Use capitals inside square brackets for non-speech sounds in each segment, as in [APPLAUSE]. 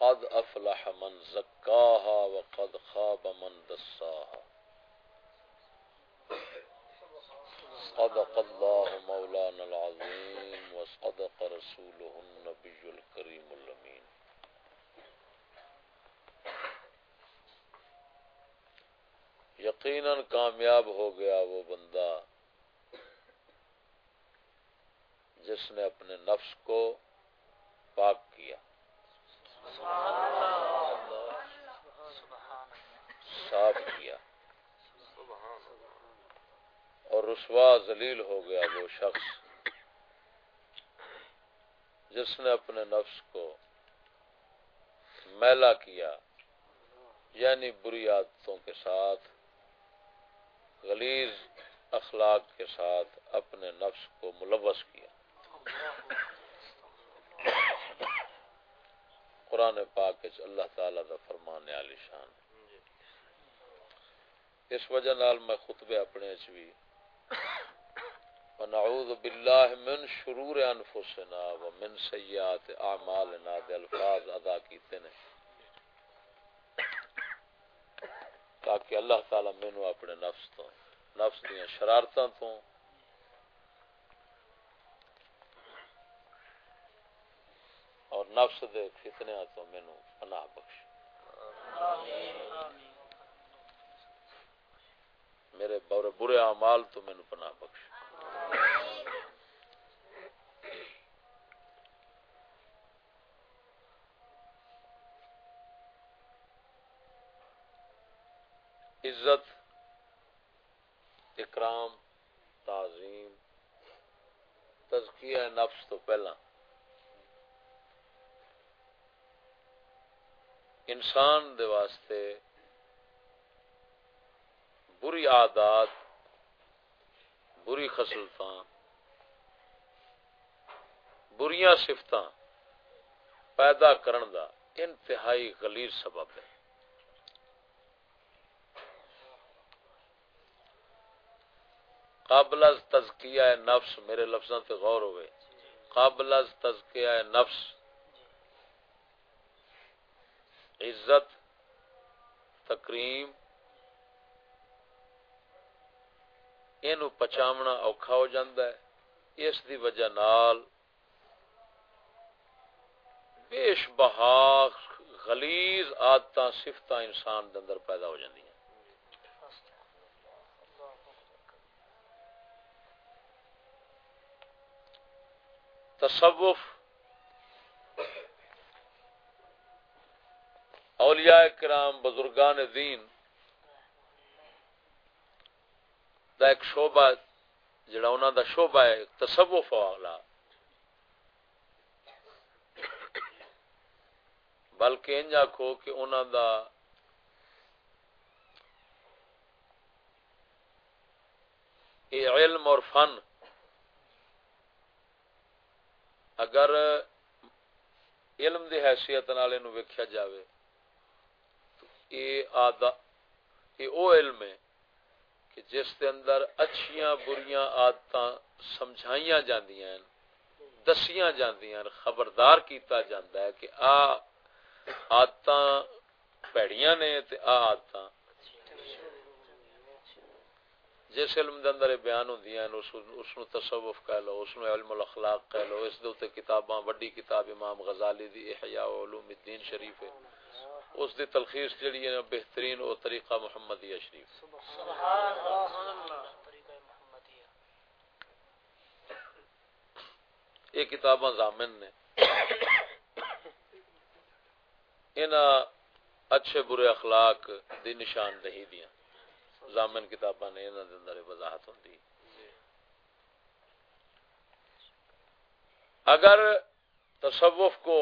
قد أفلح من زكاها وقد خاب من دساها. صدق الله مولانا العظيم وصدق رسوله النبي الكريم الأمين یقیناً کامیاب ہو گیا وہ بندہ جس نے اپنے نفس کو پاک کیا۔ صاف کیا۔ اور رسوا ذلیل ہو گیا وہ شخص جس نے اپنے نفس کو میلا کیا یعنی بری عادتوں کے ساتھ، غلیظ اخلاق کے ساتھ اپنے نفس کو ملوث کیا۔ قرآن پاک اچھا اللہ تعالی دا فرمان علی شان۔ اس وجہ نال میں خطبے اپنے چ بھی۔ ونعوذ باللہ من شرور انفسنا ومن سیئات اعمالنا دے الفاظ ادا کیتے نے۔ تاکہ اللہ تعالی مینو اپنے نفس تو نفس دیاں شرارتاں تو اور نفس دے فتنے تو مینو پناہ بخش۔ میرے برے اعمال تو مینو پناہ بخش۔ عزت، اکرام، تعظیم، تزکیہ نفس تو پہلا۔ انسان دے واسطے بری عادات، بری خسلت بریاں سفت پیدا کرن دا انتہائی غلیظ سبب ہے۔ قابل از تزکیہ نفس، میرے لفظوں سے غور ہوئے۔ قابل از تزکیہ نفس عزت، تکریم، اینو پچاونا اوکھا ہو جاندہ ہے۔ اس دی وجہ نال بیش بہا غلیظ آدتاں صفتاں انسان دے اندر پیدا ہو جاندی ہیں۔ تصوف اولیاء کرام بزرگان دین دا ایک شعبہ جڑا انہاں دا شعبہ ہے تصوف والا بلکہ انج آکھو کہ انہاں دا یہ علم اور فن اگر علم دی حیثیت نال اینو ویکھیا جاوے اے آدا اے او علم ہے کہ جس دے اندر اچھیاں بریاں عادتاں سمجھائیاں جاندیاں ہیں، دسیاں جاندیاں ہیں، خبردار کیتا جاندا ہے کہ آ عادتاں پیڑیاں نے تے آ عادتاں جس علم دے اندر بیان ہوندیاں ہیں، اس نو تصوف کہہ لو، اس نو علم الاخلاق کہہ لو، اس دے اوتے کتاباں بڑی کتاب امام غزالی دی احیاء علوم الدین شریف ہے۔ اس دی تلخیص جڑی ہے بہترین او طریقہ محمدیہ شریف۔ سبحان اللہ یہ کتاباں ضامن نے۔ انہاں اچھے برے اخلاق دی نشان دہی دیا زامن کتاباں نے انہاں دے اندر وضاحت ہوندی۔ اگر تصوف کو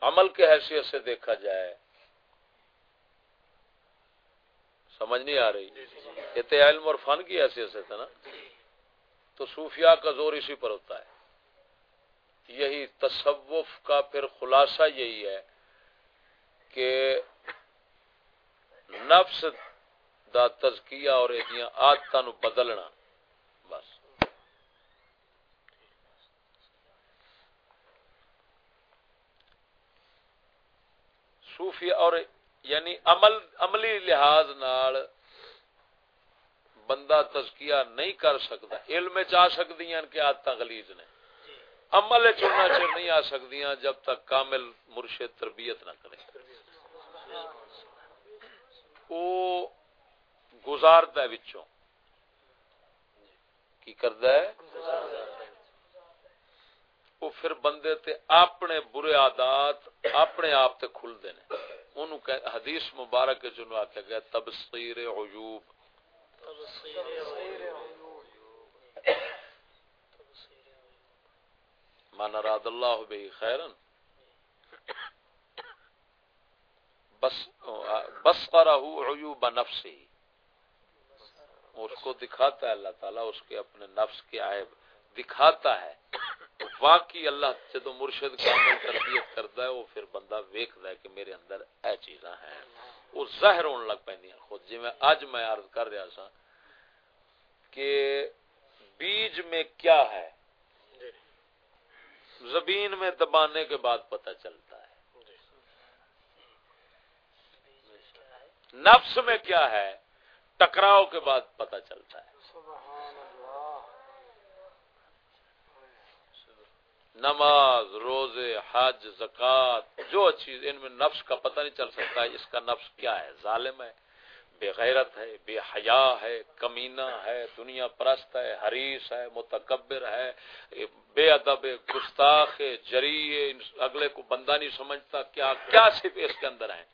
عمل کے حیثیت سے دیکھا جائے سمجھ نہیں آ رہی۔ یہ تو علم اور فن کی حیثیت سے تھا نا۔ تو صوفیاء کا زور اسی پر ہوتا ہے۔ یہی تصوف کا پھر خلاصہ یہی ہے کہ نفس دا تزکیہ اور آدتوں بدلنا۔ بس۔ صوفی اور یعنی عمل عملی لحاظ نال بندہ تزکیہ نہیں کر سکتا۔ علم چاہ سکتی ہیں کہ آدت غلیظ نے۔ عمل چنا چر نہیں آ سکتی جب تک کامل مرشد تربیت نہ کرے۔ وہ گزارتا ہے بچوں کی کرتا ہے؟ وہ پھر بندے تے اپنے برے عادات اپنے آپ تے کھل دینے انہوں حدیث مبارک جنہوں آکھا گیا تبصیر عیوب۔ من اراد اللہ بی خیرن، بس بس عیوب نفسی۔ اس کو دکھاتا ہے اللہ تعالیٰ، اس کے اپنے نفس کے عیب دکھاتا ہے۔ واقعی اللہ جدو مرشد کامل تربیت کرتا ہے وہ پھر بندہ ویکھدا ہے کہ میرے اندر اے چیزاں ہیں۔ وہ ظاہر ہون لگ پیندیاں خود جی میں اج میں عرض کر رہا سا کہ بیج میں کیا ہے؟ زمین میں دبانے کے بعد پتہ چلتا ہے۔ نفس میں کیا ہے؟ ٹکراؤ کے بعد پتہ چلتا ہے۔ نماز، روزے، حج، زکات، جو چیز، ان میں نفس کا پتہ نہیں چل سکتا ہے، اس کا نفس کیا ہے؟ ظالم ہے، بے غیرت ہے، بے حیا ہے، کمینہ ہے، دنیا پرست ہے، حریص ہے، متکبر ہے، بے ادب گستاخ جری اگلے کو بندہ نہیں سمجھتا کیا کیا صرف اس کے اندر ہے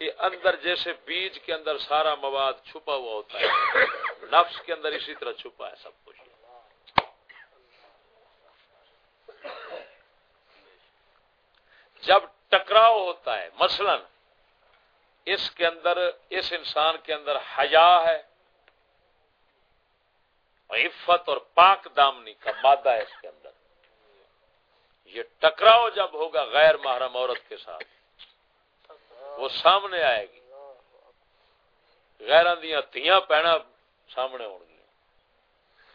یہ اندر جیسے بیج کے اندر سارا مواد چھپا ہوا ہوتا ہے، نفس کے اندر اسی طرح چھپا ہے سب کچھ۔ جب ٹکراؤ ہوتا ہے، مثلا اس کے اندر، اس انسان کے اندر حیا ہے، عفت اور پاک دامنی کا مادہ ہے اس کے اندر۔ یہ ٹکراؤ جب ہوگا غیر محرم عورت کے ساتھ، وہ سامنے آئے گی۔ غیر دیا تیاں پینا سامنے ہو گیا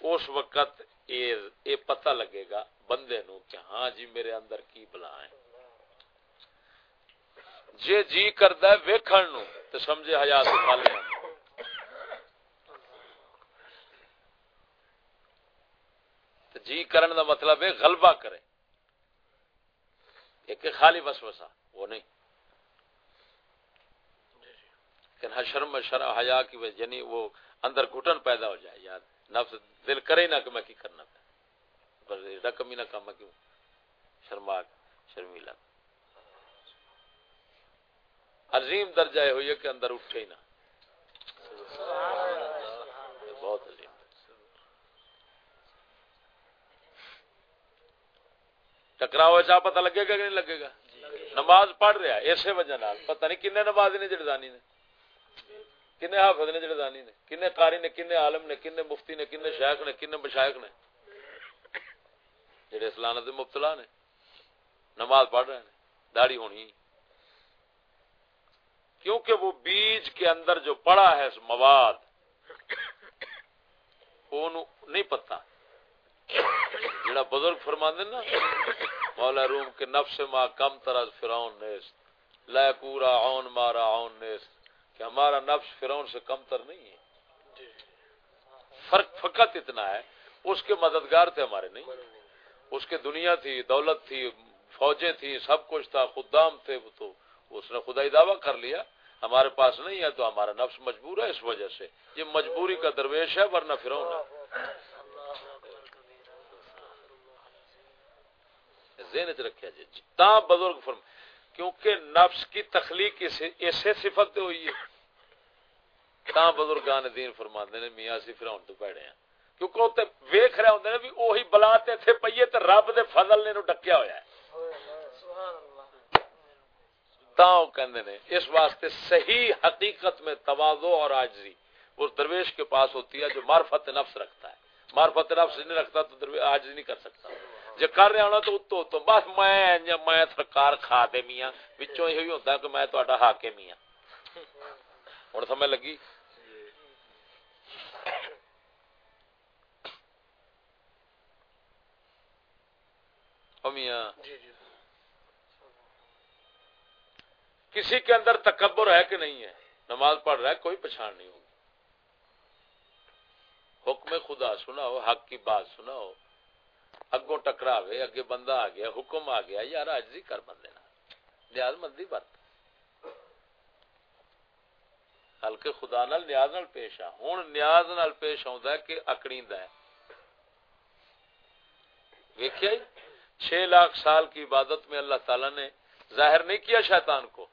اس وقت یہ پتہ لگے گا بندے نو کہ ہاں جی میرے اندر کی بلا ہے۔ جے جی کردا ہے ویکھن نو، تے سمجھے حیات خالی تے جی کرن دا مطلب ہے غلبہ کرے۔ ایک خالی وسوسہ، وہ نہیں۔ کہ حشر میں شرع حیا کی وجہ یعنی وہ اندر گھٹن پیدا ہو جائے یار نفس دل کرے نہ کہ میں کی کرنا پہ پر رقم ہی نہ کام کیوں؟ شرما شرمیلا عظیم درجہ یہ ہوئی ہے کہ اندر اٹھے ہی نہ۔ بہت عظیم۔ ٹکراؤ چاہ پتہ لگے گا کہ نہیں لگے گا؟ نماز پڑھ رہا اسی وجہ نال۔ پتہ نہیں کنے نماز نے، جڑدانی نے۔ کنے حافظ نے، جڑدانی نے۔ کنے قاری نے، کنے عالم نے، کنے مفتی نے، کنے شیخ نے، کنے مشائخ نے۔ جڑے اسلام دے مبتلا نے، نماز پڑھ رہے ہیں داڑھی ہونی۔ کیونکہ وہ بیج کے اندر جو پڑا ہے مواد وہ نہیں پتا۔ جڑا بزرگ فرما نا، مولا روم کے نفس ما کم طرح فرعون نیست۔ لا پورا اون مارا اون نیست۔ کہ ہمارا نفس فرعون سے کم تر نہیں ہے۔ فرق فقط اتنا ہے، اس کے مددگار تھے ہمارے نہیں۔ اس کے دنیا تھی، دولت تھی، فوجیں تھی سب کچھ تھا، خدام تھے وہ تو۔ اس نے خدائی دعویٰ کر لیا۔ ہمارے پاس نہیں ہے تو ہمارا نفس مجبور ہے اس وجہ سے۔ یہ مجبوری کا درویش ہے ورنہ فرون ذہن چ رکھا جی،, جی تا بزرگ فرم، کیونکہ نفس کی تخلیق اسے صفت ہوئی ہے۔ تا بزرگان دین فرماندے نے، میاں سی پھر تو پیڑے ہیں۔ کیونکہ وہ ویخ رہے ہوندے نے بھی وہی بلا تے تھے پئیے تے رب دے فضل نے نو ڈکیا ہویا ہے۔ تا کہندے نے اس واسطے صحیح حقیقت میں تواضع اور عاجزی اس درویش کے پاس ہوتی ہے جو معرفت نفس رکھتا ہے۔ معرفت نفس نہیں رکھتا تو عاجزی نہیں کر سکتا۔ جو کر رہا ہونا تو اتو تو بس میں میں سرکار کھا دے میاں۔ وچوں یہی ہوتا ہے کہ میں تہاڈا حاکم میاں ہن سمجھ لگی؟ میاں۔ جی، جی۔ کسی کے اندر تکبر ہے کہ نہیں ہے؟ نماز پڑھ رہا ہے، کوئی پچھان نہیں ہوگی۔ حکم خدا سنا ہو حق کی بات سنا ہو اگوں ٹکرا اگے بندہ آ گیا، حکم آ گیا، یار آج کر بندے نیاز مندی برت۔ ہلکے خدا نال نیاز نال پیش آ۔ ہوں نیاز نال پیش آ کہ اکڑی ویکیا چھ لاکھ سال کی عبادت میں اللہ تعالی نے ظاہر نہیں کیا شیطان کو۔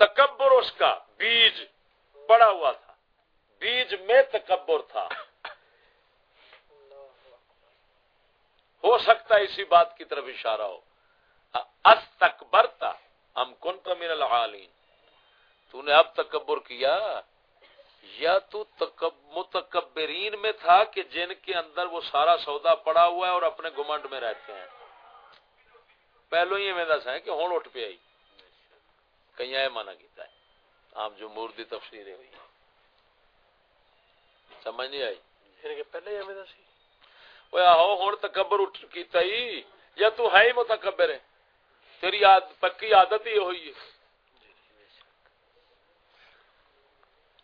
تکبر اس کا، بیج پڑا ہوا تھا۔ بیج میں تکبر تھا۔ ہو سکتا ہے اسی بات کی طرف اشارہ ہو۔ اس ہم کن تو میرا العالین۔ تو نے اب تکبر کیا۔ یا تو متکبرین میں تھا کہ جن کے اندر وہ سارا سودا پڑا ہوا ہے اور اپنے گمنڈ میں رہتے ہیں۔ پہلو ہی میں دس ہے کہ ہوں اٹھ پہ آئی۔ کہیں آئے مانا کیتا ہے۔ عام جمہور دی تفسیر ہوئی سمجھ نہیں آئی؟ یعنی پہلے ہی ہمیں دسی وہ آہو ہوں تکبر اٹھ کیتا ہی یا تو ہے ہی متکبر ہے؟ تیری پکی عادت ہی ہوئی ہے۔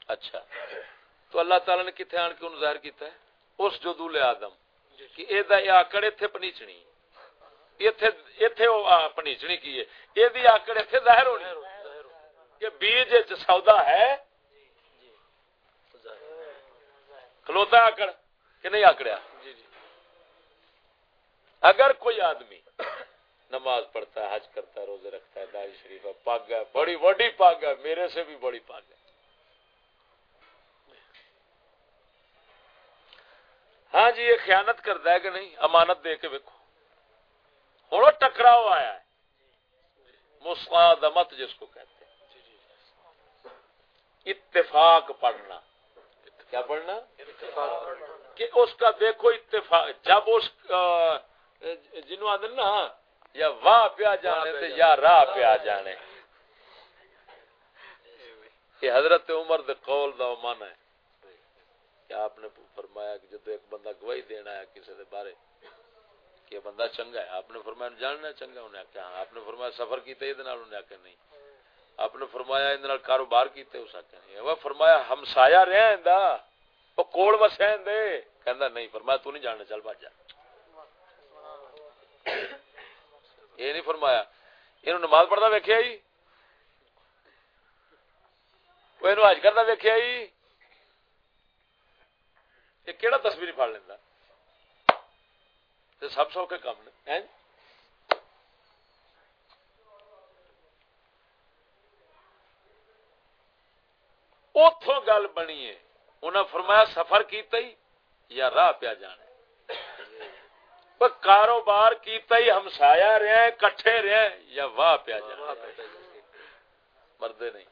اچھا۔ تو اللہ تعالی نے کتنے آن کے ظاہر کیتا ہے؟ اس جو دولے آدم کہ اے دا آکڑ ایتھے پنیچنی۔ ایتھے ایتھے پنیچنی کی ہے۔ اے دی آکڑ ایتھے ظاہر ہونی۔ کہ بیج سودا ہے۔ کھلوتا آکڑ کہ نہیں آکڑیا؟ اگر کوئی آدمی نماز پڑھتا ہے، حج کرتا ہے، روزے رکھتا ہے دائی شریف ہے پاگ ہے، بڑی بڑی پاگ ہے، میرے سے بھی بڑی پاگ ہے۔ ہاں جی یہ خیانت کرتا ہے کہ نہیں؟ امانت دے کے ویکو ہوں ٹکراؤ آیا ہے۔ مسقادمت جس کو کہتے ہیں۔ اتفاق پڑھنا۔ کیا پڑھنا؟ کہ اس کا دیکھو اتفاق جب اس جنو آدھے نا یا واہ پیا جانے تے یا راہ پیا جانے۔ یہ حضرت عمر دے قول دا من ہے۔ کہ آپ نے فرمایا کہ جب ایک بندہ گواہی دینا ہے کسی دے بارے؟ کہ بندہ چنگا ہے۔ آپ نے فرمایا جاننا چنگا انہیں ہاں آپ نے فرمایا سفر کیتے یہ انہیں آخیا نہیں۔ آپ نے فرمایا اندر کاروبار کیتے اس آخیا وہ فرمایا ہمسایا رہا اندا وہ کوڑ وسیا دے۔ کہندا، نہیں، فرمایا، تو نہیں جاننا، چل بھاج جا۔ یہ نہیں فرمایا۔ یہ نماز پڑھتا ویکیا جی؟ وہ آج کرتا ویکیا جی؟ یہ کہڑا تصویر پڑ لینا سب سوکھے کام نے اتوں گل بنی ہے۔ انہیں فرمایا سفر کیتا ہی یا راہ پیا جانا کاروبار کیتا ہی ہمسایا رہا ہے کٹھے رہا ہے یا واہ پیا جانا مردے نہیں۔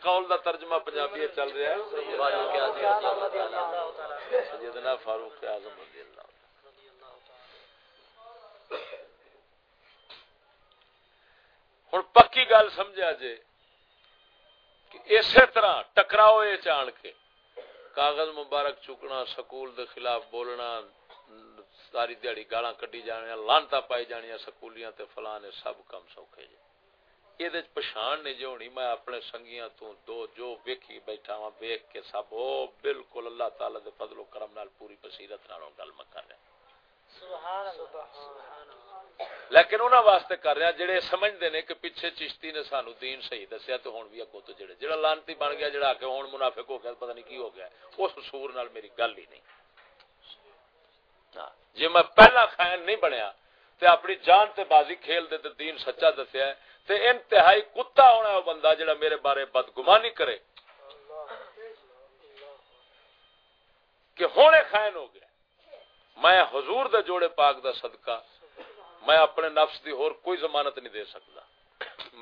قول دا ترجمہ پنجابی چل رہا ہے۔ سیدنا فاروق اعظم رضی اللہ ہوں پکی گل سمجھا جے کہ اسی طرح ٹکراؤ یہ چان کے کاغذ مبارک چکنا، سکول دے خلاف بولنا، ساری دیہی گالا کٹی جانے لانتا پائی جانیا سکولیاں تے فلانے سب کم سوکھے جی یہ پچھان نہیں جو ہونی، میں اپنے سنگیاں تو دو جو ویکھی بیٹھا ہاں کے سب، او بالکل اللہ تعالی دے فضل و کرم نال پوری بصیرت نال گل میں کر رہا سبحان لیکن انہاں واسطے کر رہا جڑے سمجھدے نے کہ پیچھے چشتی نے سانو دین صحیح دسیا تو ہن بھی اگوں تو جڑے، جڑا لانتی بن گیا، جڑا کہ ہن منافق ہو گیا، پتہ نہیں کی ہو گیا، اس سور نال میری گل ہی نہیں۔ جی میں پہلا خائن نہیں بنیا تے اپنی جان تے بازی کھیل دے تے دین سچا دسیا ہے، تے انتہائی کتا ہونا ہے وہ بندہ جڑا میرے بارے بدگمانی کرے۔ کہ ہونے خائن ہو گیا۔ میں حضور دے جوڑے پاک دا صدقہ میں اپنے نفس دی اور کوئی ضمانت نہیں دے سکتا۔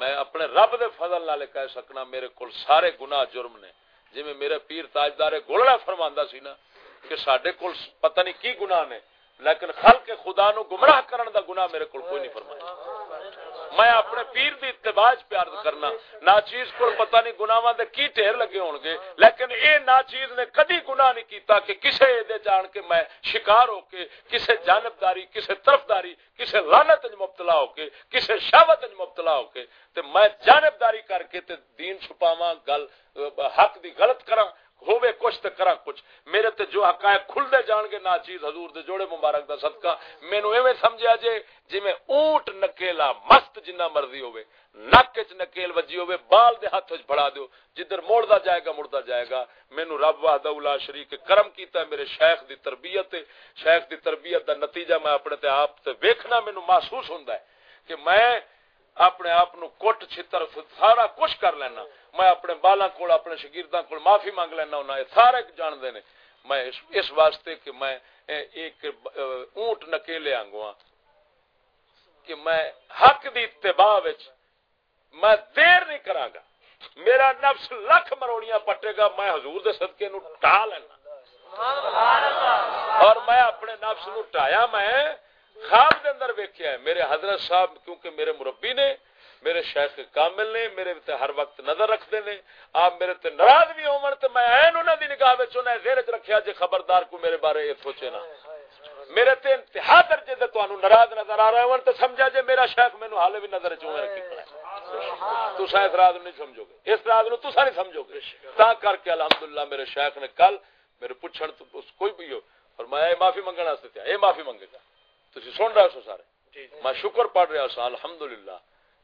میں اپنے رب دے فضل نالے کہہ سکنا، میرے کول سارے گناہ جرم نے۔ جی میں میرے پیر تاجدار گولڑا فرماندا سی نا کہ سڈے کول پتہ نہیں کی گناہ نے، لیکن خلق خدا نو گمراہ کرن دا گناہ میرے کول کوئی نہیں فرمایا میں اپنے پیر دی اتباع پیار کرنا۔ ناچیز کو پتہ نہیں گناواں دے کی ٹھیر لگے ہون گے۔ لیکن اے ناچیز نے کدی گناہ نہیں کیتا کہ کسے دے جان کے میں شکار ہو کے، کسے جانبداری، کسے طرفداری، کسے لعنت وچ مبتلا ہو کے، کسے شہوت وچ مبتلا ہو کے، تے میں جانبداری کر کے تے دین چھپاواں گل حق دی غلط کراں۔ ہوے کچھ تے کرا کچھ۔ میرے تے جو حقائق کھل دے جان گے، نا چیز حضور دے جوڑے مبارک دا صدقہ۔ مینوں ایویں سمجھیا جے جویں اونٹ نکیلا مست جنہ مرضی ہوے نک وچ نکیل وجی ہوے بال دے ہاتھ وچ بڑھا دیو، جدھر موڑدا جائے گا، مڑدا جائے گا۔ مینوں رب وحدہ لا شریک کرم کیتا ہے، میرے شیخ دی تربیت تے، شیخ دی تربیت دا نتیجہ میں اپنے تے آپ تے ویکھنا مینوں محسوس ہوندا ہے کہ میں اپنے آپ کٹ، چھتر، سارا کچھ کر لینا۔ میں اپنے بالا کو اپنے شگیرداں کو معافی مانگ لینا ہونا یہ سارے جانتے ہیں۔ میں اس واسطے کہ میں ایک اونٹ نکیلے آنگواں کہ میں حق دی اتباع میں دیر نہیں کرا گا میرا نفس لکھ مروڑیاں پٹے گا، میں حضور دے صدقے نو ٹا لینا۔ اور میں اپنے نفس نو ٹایا میں خواب دے اندر ویکیا ہے۔ میرے حضرت صاحب، کیونکہ میرے مربی نے میرے شیخ کامل نے میرے تے ہر وقت نظر رکھتے نے۔ آپ میرے تے ناراض بھی ہون تے میں این انہاں دی نگاہ وچ انہاں زیر وچ رکھیا جے خبردار کو میرے بارے یہ سوچے نا۔ میرے تے انتہا درجے تے تانوں ناراض نظر آ رہا ہون تے سمجھا جے میرا شیخ مینوں حال بھی نظر چوں رکھی کھڑا ہے۔ تساں اس راز نہیں سمجھو گے اس راز نو تساں نہیں سمجھو گے تا کر کے الحمدللہ میرے شیخ نے کل میرے پوچھن تو اس کوئی بھی ہو فرمایا معافی منگن واسطے تھا اے معافی منگے گا۔ تھی سن رہے ہو سارے؟ جی، جی۔ میں شکر پڑھ رہا سا الحمدللہ۔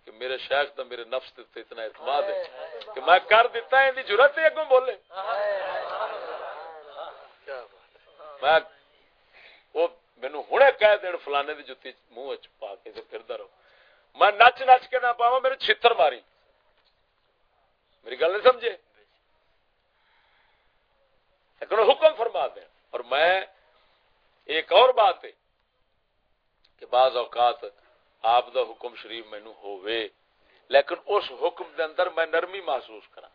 کہ میرے شیخ تو میرے نفس تے اتنا اعتماد ہے کہ میں کر دیتا ہے ضرورت ہے اگوں بولے۔ میں وہ مینو ہوں کہہ دین فلانے کی جتی منہ پا کے پھردا رہو۔ میں نچ نچ کے نہ پاوا میرے چھتر ماری۔ میری گل نہیں سمجھے؟ لیکن حکم فرما دیں اور میں ایک اور بات ہے کہ بعض اوقات آپ دا حکم شریف مینو ہووے لیکن اس حکم دے اندر میں نرمی محسوس کرا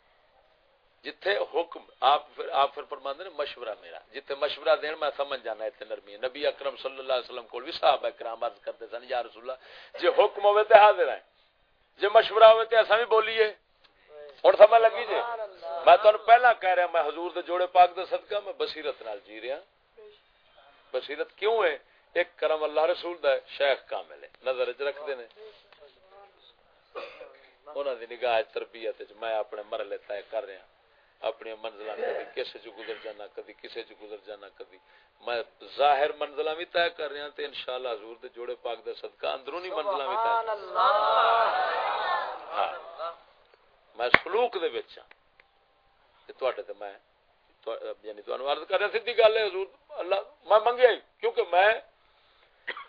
جتھے حکم آپ پھر آپ پھر فرماندے نے مشورہ میرا جتھے مشورہ دین میں سمجھ جانا ایتھے نرمی نبی اکرم صلی اللہ علیہ وسلم کول بھی صحابہ کرام عرض کرتے سن یا رسول اللہ جے حکم ہوے تے حاضر ہیں جے مشورہ ہوے تے اساں بھی بولیے ہن سمجھ لگی جے میں تانوں پہلا کہہ رہا میں حضور دے جوڑے پاک دا صدقہ میں بصیرت نال جی رہا بصیرت کیوں ہے ایک کرم اللہ رسول دا شیخ کامل ہے۔ نظر چ رکھتے ہیں انہوں دی نگاہ تربیت میں اپنے مرلے طے کر رہا ہاں۔ اپنی منزل کدی کسے چ گزر جانا، کدی کسے چ گزر جانا، کدی میں ظاہر منزل بھی طے کر رہا ہاں تے انشاءاللہ حضور دے جوڑے پاک دے صدقہ اندرونی منزل بھی طے ہاں۔, ہاں۔ میں سلوک دے وچ ہاں۔ تے تواڈے تے میں یعنی تانوں عرض کر رہا سیدھی گل ہے حضور، اللہ میں منگیا کیونکہ میں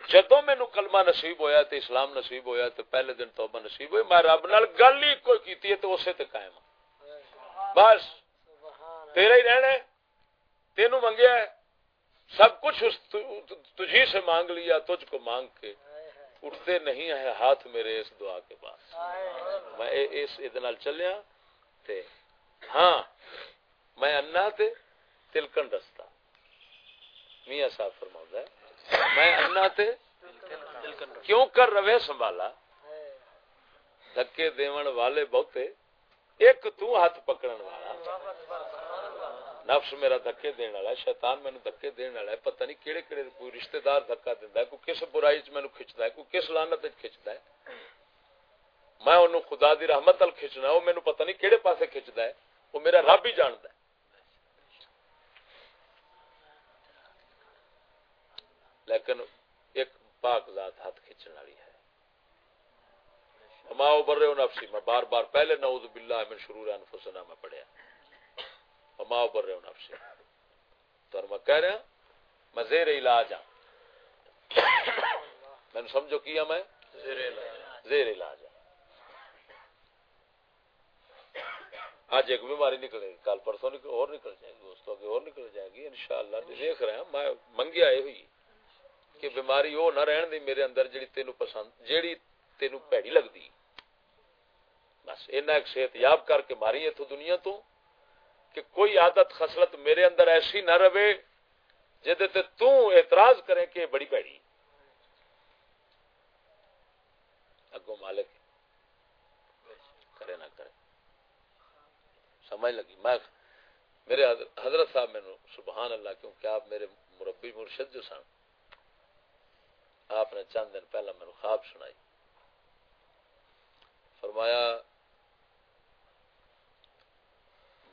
جدو مینو کلمہ نصیب ہویا تے اسلام نصیب ہویا تے پہلے دن توبہ نصیب ہوئی، میں رب نال گل ہی کوئی کیتی ہے تو اسے تے قائم ہاں۔ بس تیرا ہی رہنا ہے تینو منگیا ہے، سب کچھ تجھی سے مانگ لیا، تجھ کو مانگ کے۔ اٹھتے نہیں ہے ہاتھ میرے اس دعا کے پاس۔ میں اس ادنال چلیا تے ہاں میں انا تے تلکن رستا میاں صاحب فرماؤں ہے میں انا تے کیوں کر روے سنبھالا؟ دھکے دیون والے بہتے، ایک تو ہاتھ پکڑن والا۔ نفس میرا دھکے دین والا، شیطان مینو دھکے دین والا ہے، پتہ نہیں کیڑے کیڑے کوئی رشتہ دار دھکا دیندا ہے، کوئی کس برائی وچ مینو کھچدا ہے، کوئی کس لعنت وچ کھچدا ہے۔ میں اونوں خدا دی رحمت ال کھچنا او مینو پتہ نہیں کیڑے پاسے کھچدا ہے، وہ میرا رب ہی جاندا ہے۔ لیکن ایک پاک ذات ہاتھ کھینچنے والی ہے۔ ما ابر نفسی میں بار بار پہلے نعوذ باللہ من شرور انفسنا میں پڑھیا۔ ما ابر نفسی تو میں کہہ رہا میں زیر علاج ہاں۔ میں سمجھو کیا میں؟ زیر علاج۔ آج ایک بیماری نکلے گی کل پرسوں اور نکل جائے گی اس تو آگے اور نکل جائے گی انشاءاللہ۔ دیکھ رہے ہیں میں منگی آئے ہوئی۔ کہ بیماری وہ نہ رہن دی میرے اندر جڑی تینو پسند جیڑی تینو پیڑی لگ بس اینا ایک صحت یاب کر کے ماری ہے تو دنیا تو کہ کوئی عادت خصلت میرے اندر ایسی نہ رہے جدے تے تو اعتراض کریں کہ بڑی پیڑی اگو مالک کرے نہ کرے سمجھ لگی میں میرے حضرت صاحب میں سبحان اللہ کیونکہ آپ میرے مربی مرشد جو سن آپ نے چند دن پہلا میرے خواب سنائی۔ فرمایا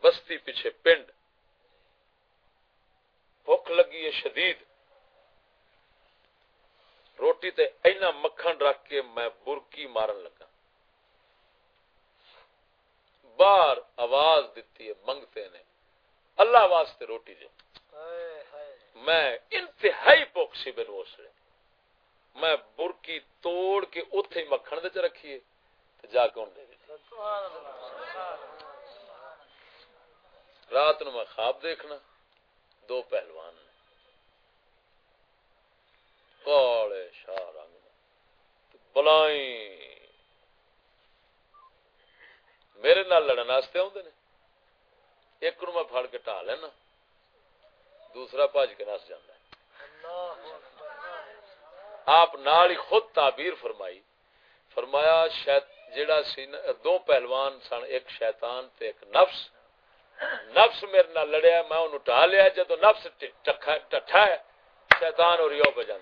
بستی پیچھے پنڈ بھوک لگی ہے شدید۔ روٹی تے اینا مکھن رکھ کے میں برکی مارن لگا۔ بار آواز دیتی ہے منگتے نے اللہ واسطے روٹی دے۔ میں انتہائی پوکسی بے روس رہے میں برکی توڑ کے اتھے مکھن دے چ رکھیے جا کے دے رات نو میں خواب دیکھنا، دو پہلوان نے۔ کالے شاہ رنگ بلائی میرے نال لڑن واسطے آدھے نے۔ ایک نو میں پھڑ کے ٹا لینا، دوسرا بج کے نس جانا آپ نال ہی خود تعبیر فرمائی۔ فرمایا شاید جڑا سی دو پہلوان سن، ایک شیطان تے ایک نفس۔ نفس میرے نال لڑیا میں انہوں ٹا لیا جدو نفس ٹٹھا ہے شیطان اور یو بجا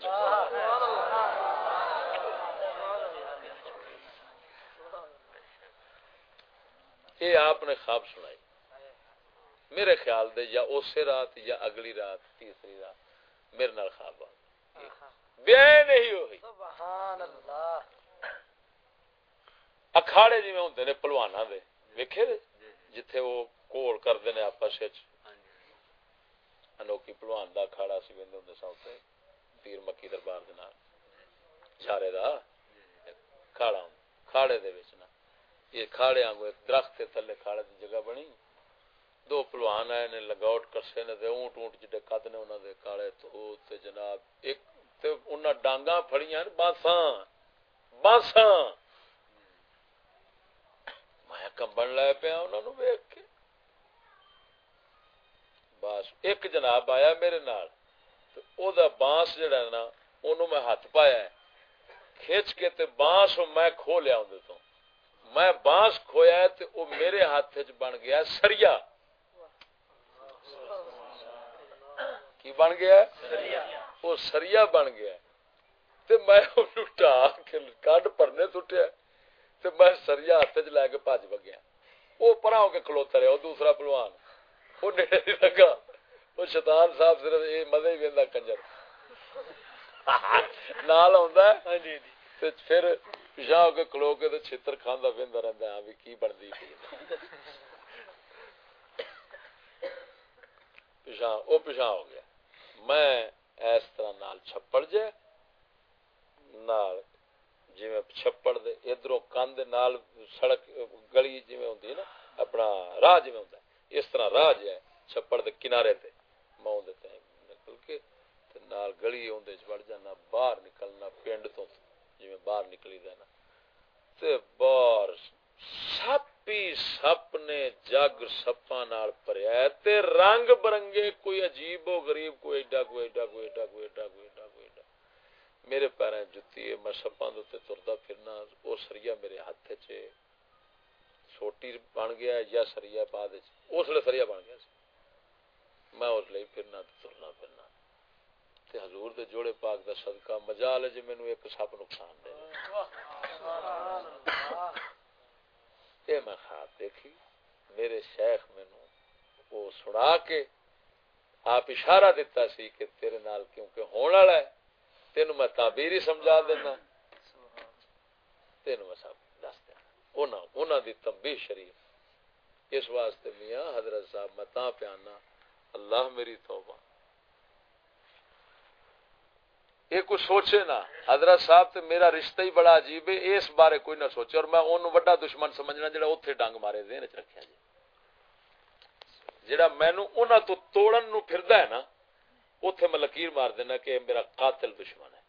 یہ آپ نے خواب سنائی۔ میرے خیال دے، یا اسی رات یا اگلی رات، تیسری رات، میرے نال خواب بے نہیں ہوئی۔ اکھاڑے جی میں ہوندے نے پلوانا دے ویکھے دے؟ جتھے وہ کول کردے نے آپس وچ انوکھی پلوان دا اکھاڑا سی ویندے ہوندے سا اوتے پیر مکی دربار دے نال۔ جھارے دا کھاڑا کھاڑے دے وچ نا۔ یہ کھاڑے آنگو ایک درخت تھلے کھاڑے دی جگہ بنی۔ دو پلوان آئے نے لگاوٹ کرسے نے دے اونٹ اونٹ جڑے قد نے انہاں دے کاڑے تو تے جناب ایک تے انہاں ڈانگاں پھڑیاں باساں باساں میں کمبن لے پیا انہاں نو ویکھ کے۔ بس ایک جناب آیا میرے نال، تے او دا بانس جڑا نا، اونوں میں ہاتھ پایا ہے۔ کھچ کے تے بانس میں کھو لیا اون تو۔ میں بانس کھویا ہے تے او میرے ہاتھ وچ بن گیا سریا۔ کی بن گیا سریا۔ وہ سریا بن گیا تے میں ٹا کے کڈ پرنے سٹیا تے میں سریا ہاتھ چ لے کے بج بگیا وہ پرا ہو کے کھلوتا رہا وہ دوسرا پلوان وہ نیڑے نہیں لگا۔ وہ شیطان صاحب صرف یہ مزے ہی وہدا کنجر۔ نال آ پھر پیچھا ہو کے کھلو کے تو چھتر کھانا پہنتا رہتا ہاں بھی کی بنتی پیچھا وہ پیچھا ہو گیا۔ میں اس طرح نال چھپڑ جائے نال جی چھپڑ دے ادھروں کاندے نال سڑک گلی جی میں ہوندی نا، اپنا راہ جی میں ہوندا اس طرح راہ جائے چھپڑ دے کنارے تے میں ہوندے تے نکل کے تے نال گلی ہوندے چ وڑ جانا باہر نکلنا پنڈ تو جی باہر نکلی دا نا۔ تے باہر سپی سپ نے جگ سپا نال پریا تے رنگ برنگے کوئی عجیب و غریب کوئی ایڈا کوئی ایڈا کوئی ایڈا کوئی ایڈا کوئی ایڈا کوئی ایڈا میرے پیریں جتی ہے میں سپاں دے تے تردا پھرنا او سریا میرے ہاتھ چ چھوٹی بن گیا یا سریا بعد وچ اس لیے سریا بن گیا سی میں اس لیے پھرنا تے ترنا پھرنا تے حضور دے جوڑے پاک دا صدقہ مجال ہے جے مینوں ایک سپ نقصان دے سبحان اللہ اے میں خواب دیکھی، میرے شیخ مینوں وہ سنا کے آپ اشارہ دیتا سی کہ تیرے نال کیونکہ ہون والا ہے، تینوں میں تعبیر ہی سمجھا دینا۔ تینوں میں سب دس دینا۔ انہاں انہاں دی تنبیہ شریف۔ اس واسطے میاں حضرت صاحب، میں تاں پیانا، اللہ میری توبہ۔ یہ کوئی سوچے نا، حضرت صاحب تے میرا رشتہ ہی بڑا عجیب ہے، اس بارے کوئی نہ سوچے، اور میں انہوں بڑا دشمن سمجھنا جڑا اوتھے ڈنگ مارے دین وچ رکھیا جی۔ جڑا مینوں انہاں تو توڑن نو پھردا ہے نا، اوتھے میں لکیر مار دینا کہ میرا قاتل دشمن ہے۔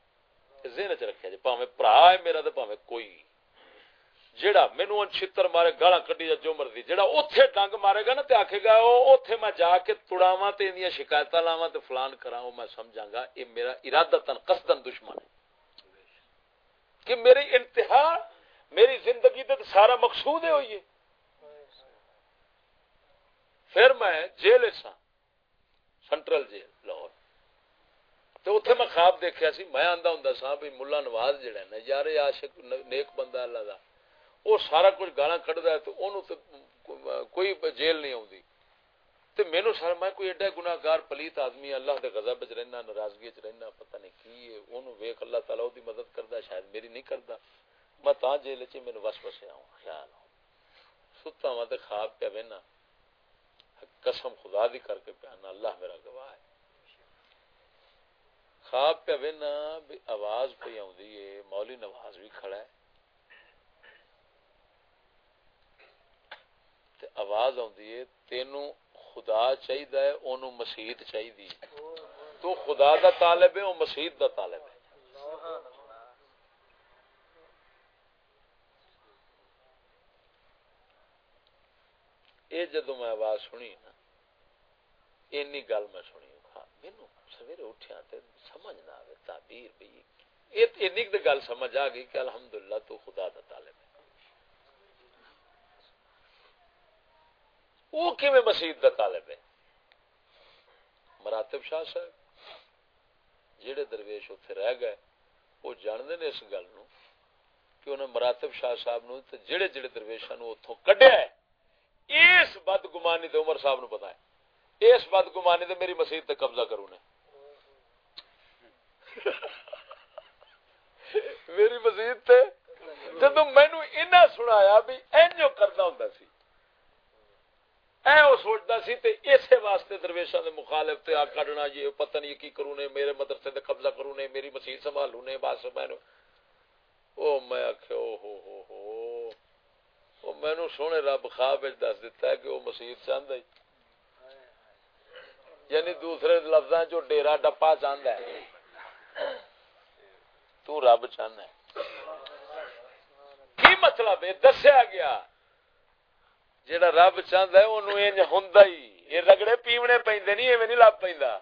ذہن وچ رکھیا جی پاویں بھرا ہے میرا تے پاویں کوئی۔ جیڑا مینو چھتر مارے گالا کٹی جا جو مرضی، جیڑا اوتھے ڈنگ مارے گا نا تے آکھے گا، او اوتھے میں جا کے تڑاواں تے اندیاں شکایتاں لاواں تے فلان کراں، او میں سمجھاں گا اے میرا ارادتن قصدن دشمن ہے۔ کہ میری انتہا، میری زندگی تے سارا مقصود ہے ہوئی ہے۔ پھر میں جیل سا سینٹرل جیل، لاہور۔ تو اتنے میں خواب دیکھا سی، میں آندا ہوں سا بھی ملا نواز جڑا ہے نا، یار عاشق، نیک بندہ اللہ دا۔ وہ سارا کچھ گالا کھڑا ہے تو انہوں کوئی جیل نہیں آتی تو مینو سر میں کوئی ایڈا گناگار پلیت آدمی اللہ دے غضب چ رہنا، ناراضگی چ رہنا، پتہ نہیں کی ہے انہوں ویخ اللہ تعالیٰ دی مدد کردا شاید میری نہیں کردا۔ میں تا جیل چ مینو وس وسیا ہوں خیال ہوں ستا وا تو خواب پہ وہنا قسم خدا دی کر کے پیانا، اللہ میرا گواہ ہے۔ خواب پہ وہنا بھی آواز پہ آئی ہے مولی نواز بھی کھڑا ہے۔ تے آواز آدھی تینو خدا چاہیے اونوں مسیت چاہیے تو خدا دا طالب ہے وہ مسیت دا طالب ہے۔ یہ جدو میں آواز سنی نا، اینی گل میں سنی ہاں، مینو سویرے اٹھیا تے سمجھ نہ آئے تعبیر بھی یہ گل سمجھ آ گئی کہ الحمدللہ تو خدا دا طالب ہے وہ کیویں مسیح دا طالب ہے؟ مراتب شاہ صاحب جڑے درویش اتنے رہ گئے، وہ جانتے نے اس گل کہ انہیں مراتب شاہ صاحب نو تے جڑے جڑے درویشاں نو اتھوں کڈیا ہے، اس بدگمانی تے عمر صاحب نو پتہ ہے۔ اس بدگمانی تے میری مسیح تے قبضہ کروں نے۔ میری مسیح تے جدوں مینوں انہاں سنایا بھی اینجو کردا ہوندا سی۔ اے وہ سوچتا سی تے اسے واسطے درویشاں دے مخالف تے آ کڈنا جی، پتہ نہیں کی کروں نے، میرے مدرسے تے قبضہ کروں نے، میری مسجد سنبھالوں نے، بس میں او میں آکھیا، او ہو ہو ہو۔ او مینوں سونے رب خواب وچ دس دیتا ہے کہ مسجد چاہندا ہے۔ یعنی دوسرے لفظاں جو ڈیرا ڈپا چاہندا ہے۔ تو رب ہے۔ کی مطلب ہے؟ دسیا گیا۔ جیڑا رب چاہتا ہے انہوں انج ہوندا ہی۔ یہ رگڑے پیونے پیندے نہیں، ایویں نہیں لب پیندا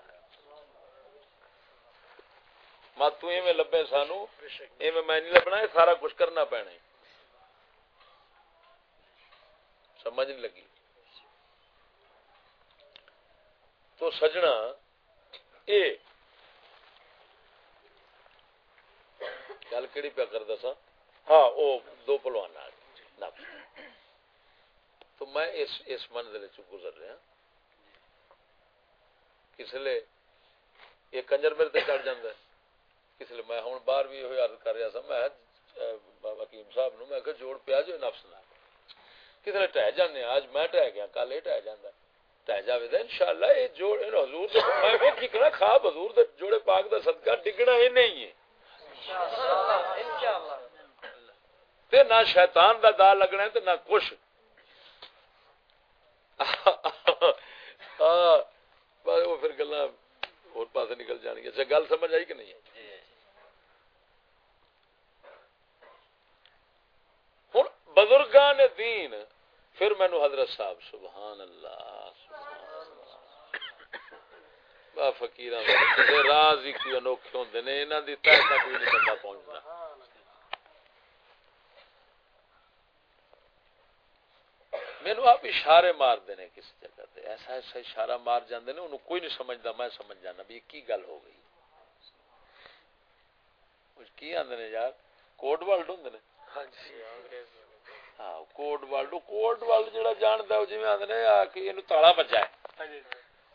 مت تو ایویں لبے سانو۔ ایویں میں نہیں لبنا ہے سارا کچھ کرنا پینا ہے۔ سمجھ نہیں لگی۔ تو سجنا، اے۔ گل کہڑی پیا کردا سا ہاں او دو پلوان آ گئے۔ تو میں اس اس منزل چ گزر رہا کس لیے یہ کنجر میرے تے چڑھ جاندا ہے؟ کس لیے میں ہن باہر بھی ہوئی عرض کر رہا سا میں حکیم صاحب نو میں کہ جوڑ پیا جو نفس نہ کس لیے ٹہ جانے آج میں ٹہ گیا کل یہ ٹہ جاندا ٹہ جاوے تے انشاءاللہ یہ جوڑ ان حضور دے میں ویکھی کنا خواب حضور دے جوڑے پاک دا صدقہ ڈگنا ہی نہیں ہے۔ انشاءاللہ انشاءاللہ۔ تے نہ شیطان دا دا لگنا ہے تے نہ کچھ۔ ہاں، وہ پھر گلا اور پاس نکل جان گیا اچھا گل سمجھ آئی کہ نہیں؟ ہوں بزرگان دین، پھر مینو حضرت صاحب، سبحان اللہ فکیر راز ہی کوئی انوکھے ہوں نے یہاں کی تہ تک بھی نہیں بندہ پہنچتا مینو آپ اشارے مار دینے کسی جگہ تے۔ ایسا ایسا اشارہ مار جاندے نے انہوں کوئی نہیں سمجھدا میں سمجھ جانا۔ بھی کی گل ہو گئی؟ کچھ کی آندے نے یار؟ کوڈ ورلڈ ہوندے نے؟ ہاں جی۔ ہاں کوڈ ورلڈ کوڈ ورلڈ جڑا جاندا ہے جویں آندے نے کہ اینو تالا بجا ہے۔ ہاں جی۔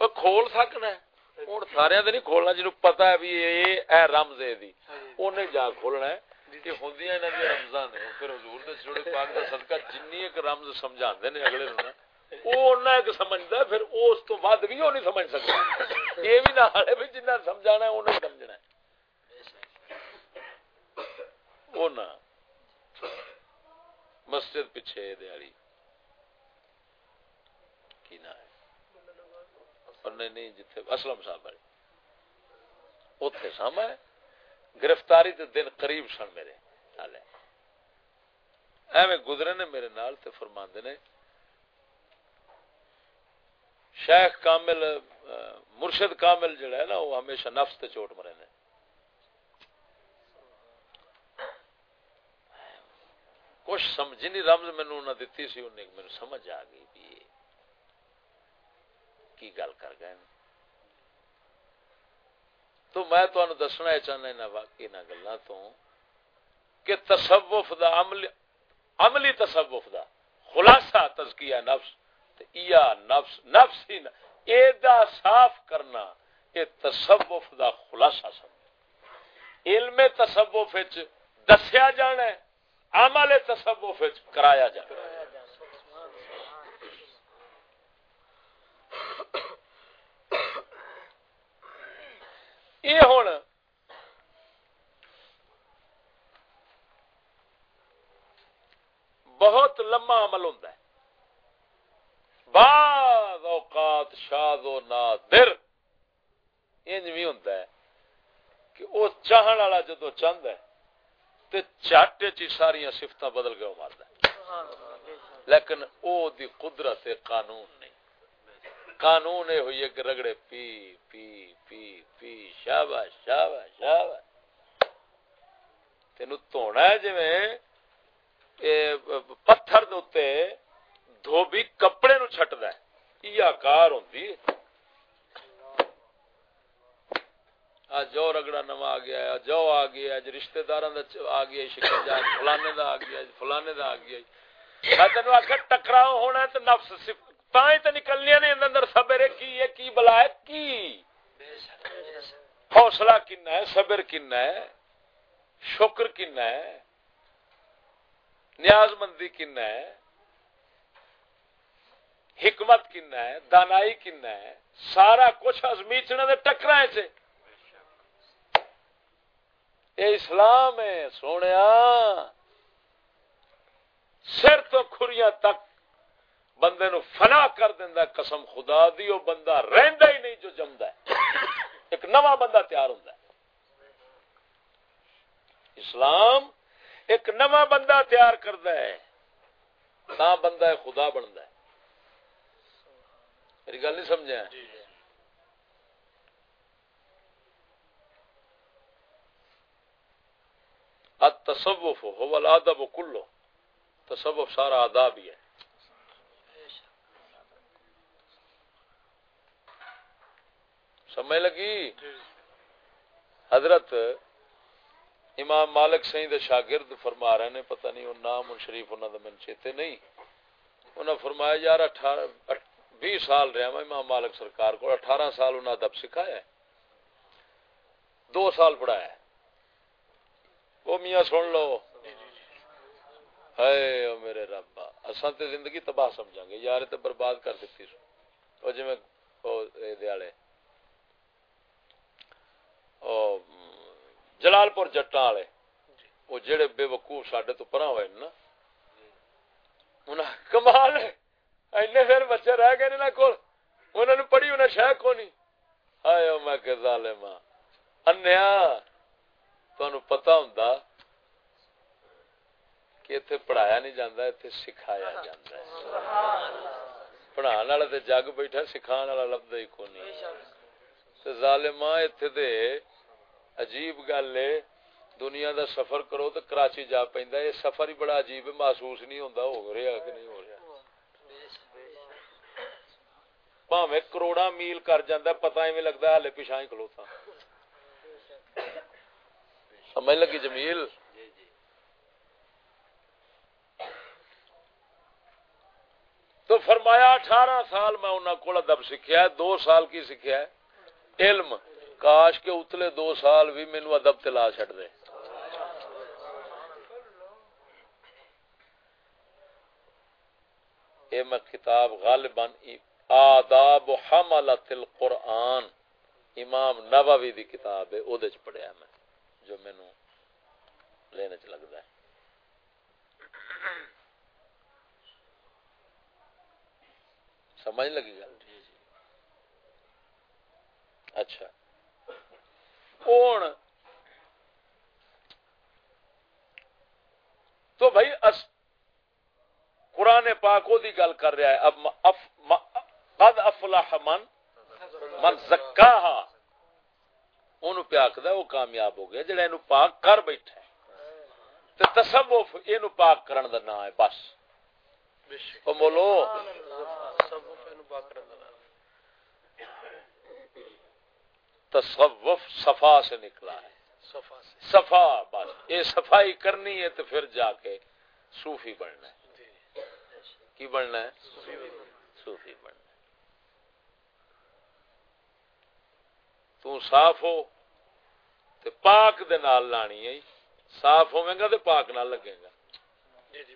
او کھول سکنا ہے۔ ہن سارے تے نہیں کھولنا جنوں پتہ ہے بھی اے اے رمز ہے دی۔ ہاں جی۔ اونے جا کھولنا ہے۔ پھر حضور دے پاک دا صدقہ ایک رمز سمجھاندے نے اگلے نوں او ایک سمجھدا پھر اس تو بعد بھی او نہیں سمجھ سکدا۔ یہ بھی نہ ہے بھی جنہ سمجھانا ہے سمجھنا ہے۔ مسجد پیچھے دیاڑی کی نہ ہے؟ اور نہیں نہیں جتھے، اسلم صاحب اوتھے ہے گرفتاری تے دن قریب سن میرے حال ایویں گزرے نے میرے نال تے فرماندے نے، شیخ کامل مرشد کامل جڑا ہے نا، وہ ہمیشہ نفس تے چوٹ مرے نے۔ کچھ سمجھ نہیں، رمز مینو انہیں دتی سی، انہیں میرے سمجھ آ گئی بھی کی گل کر گئے تو میں تمہیں دسنا چاہنا ان واقعی نہ گلا تو کہ تصوف دا عمل عملی تصوف دا خلاصہ تزکیہ نفس یا نفس نفس ہی اے دا صاف کرنا یہ تصوف دا خلاصہ سب علم تصوف دسیا جانا ہے، عمل تصوف کرایا جانا یہ ہوں بہت لما عمل ہوں بعض اوقات شاد و نادر انج بھی ہوں کہ وہ چاہن والا جدو چند ہے تے چٹ چی ساری سفت بدل کے مارد لیکن او دی قدرت قانون قانون یہ ہوئی کہ رگڑے، پی پی پی پی شابا شابا شابا تینو تونا ہے جی میں پتھر دوتے دھوبی کپڑے نو چھٹ دا ہے۔ یہ کار ہوندی آج جو رگڑا نو آ گیا ہے جو آ گیا ہے رشتہ دار آ گیا شکر جا فلانے دا آ گیا ہے، فلانے دا آ گیا میں تینوں آخر ٹکراؤ ہونا ہے تو نفس تا ہی تو نکلنی نے اندر صبر کی، یہ کی بلا ہے کی؟ حوصلہ کنا ہے، صبر کنا ہے، شکر کنا ہے، نیاز مندی کنا ہے، حکمت کنا ہے، دانائی کنا ہے، سارا کچھ ازمیچنے دے ٹکرائیں سے۔ یہ اسلام ہے سونے سر تو کھریاں تک بندے نو فنا کر دینا قسم خدا دی وہ بندہ رہندا ہی نہیں جو جمدا ہے۔ ایک نواں بندہ تیار ہوتا ہے۔ اسلام ایک نواں بندہ تیار کرتا ہے۔ نہ بندہ ہے خدا بنتا ہے۔ میری گل نہیں سمجھا؟ جی تصوف ہو الادب کلو تصوف سارا آداب ہی ہے۔ سمجھ لگی؟ حضرت امام مالک سی دے شاگرد فرما رہے نے پتہ نہیں نام شریف انہوں من چیتے نہیں۔ انہوں نے فرمایا یار اٹھارہ بھی سال رہا میں امام مالک سرکار کو اٹھارہ سال انہوں نے ادب سکھایا ہے۔ دو سال پڑھایا ہے۔ وہ میاں سن لو۔ ہے میرے ربا اصل تے زندگی تباہ سمجھا گے۔ یار تے برباد کر دیتی سو وہ جی میں دیالے جلال پور جٹا والے وہ جڑے بے وقوف سڈے تو پرا ہوئے نا کمال اینے پھر بچے رہ گئے نا کول انہوں نے پڑھی انہیں شہ کو نہیں آئے میں کہ ظالما انیا تو پتا ہوں کہ اتنے پڑھایا نہیں جانا اتنے سکھایا جاتا ہے پڑھان والا تو جگ بیٹھا سکھان والا لبدا ہی کو نہیں ظالما اتنے دے عجیب گل ہے۔ دنیا دا سفر کرو تو کراچی جا پہ یہ سفر ہی بڑا عجیب ہے، محسوس نہیں ہوتا ہو رہا کہ نہیں ہو رہا۔ پاوے کروڑا میل کر جانا پتا ایویں لگتا ہلے پیچھا ہی کھلوتا۔ سمجھ لگی جمیل؟ تو فرمایا اٹھارہ سال میں انہوں کو ادب سیکھا دو سال کی سیکھا ہے۔ علم۔ کاش کے اتلے دو سال بھی مینو ادب تلا چڈ دے۔ اے میں کتاب غالباً آداب حملت القرآن، امام نووی دی کتاب ہے او دے پڑھیا میں، جو مینو لینے چ لگتا ہے۔ سمجھ لگی گل؟ اچھا۔ کون تو بھائی اس قرآن پاک دی گل کر رہا ہے اب اف قد افلح من من زکاہا اونوں پہ آکھدا وہ کامیاب ہو گیا جڑا اینو پاک کر بیٹھا ہے تے تصوف اینو پاک کرن دا نام ہے بس او تصوف صفا سے نکلا ہے۔ صفا بس۔ یہ صفائی کرنی ہے تو پھر جا کے صوفی بننا ہے۔ جی۔ کی بننا ہے؟ صوفی بننا تو صاف ہو تے پاک دے نال لانی ہے۔ صاف ہوے گا تے پاک نال لگے گا۔ جی جی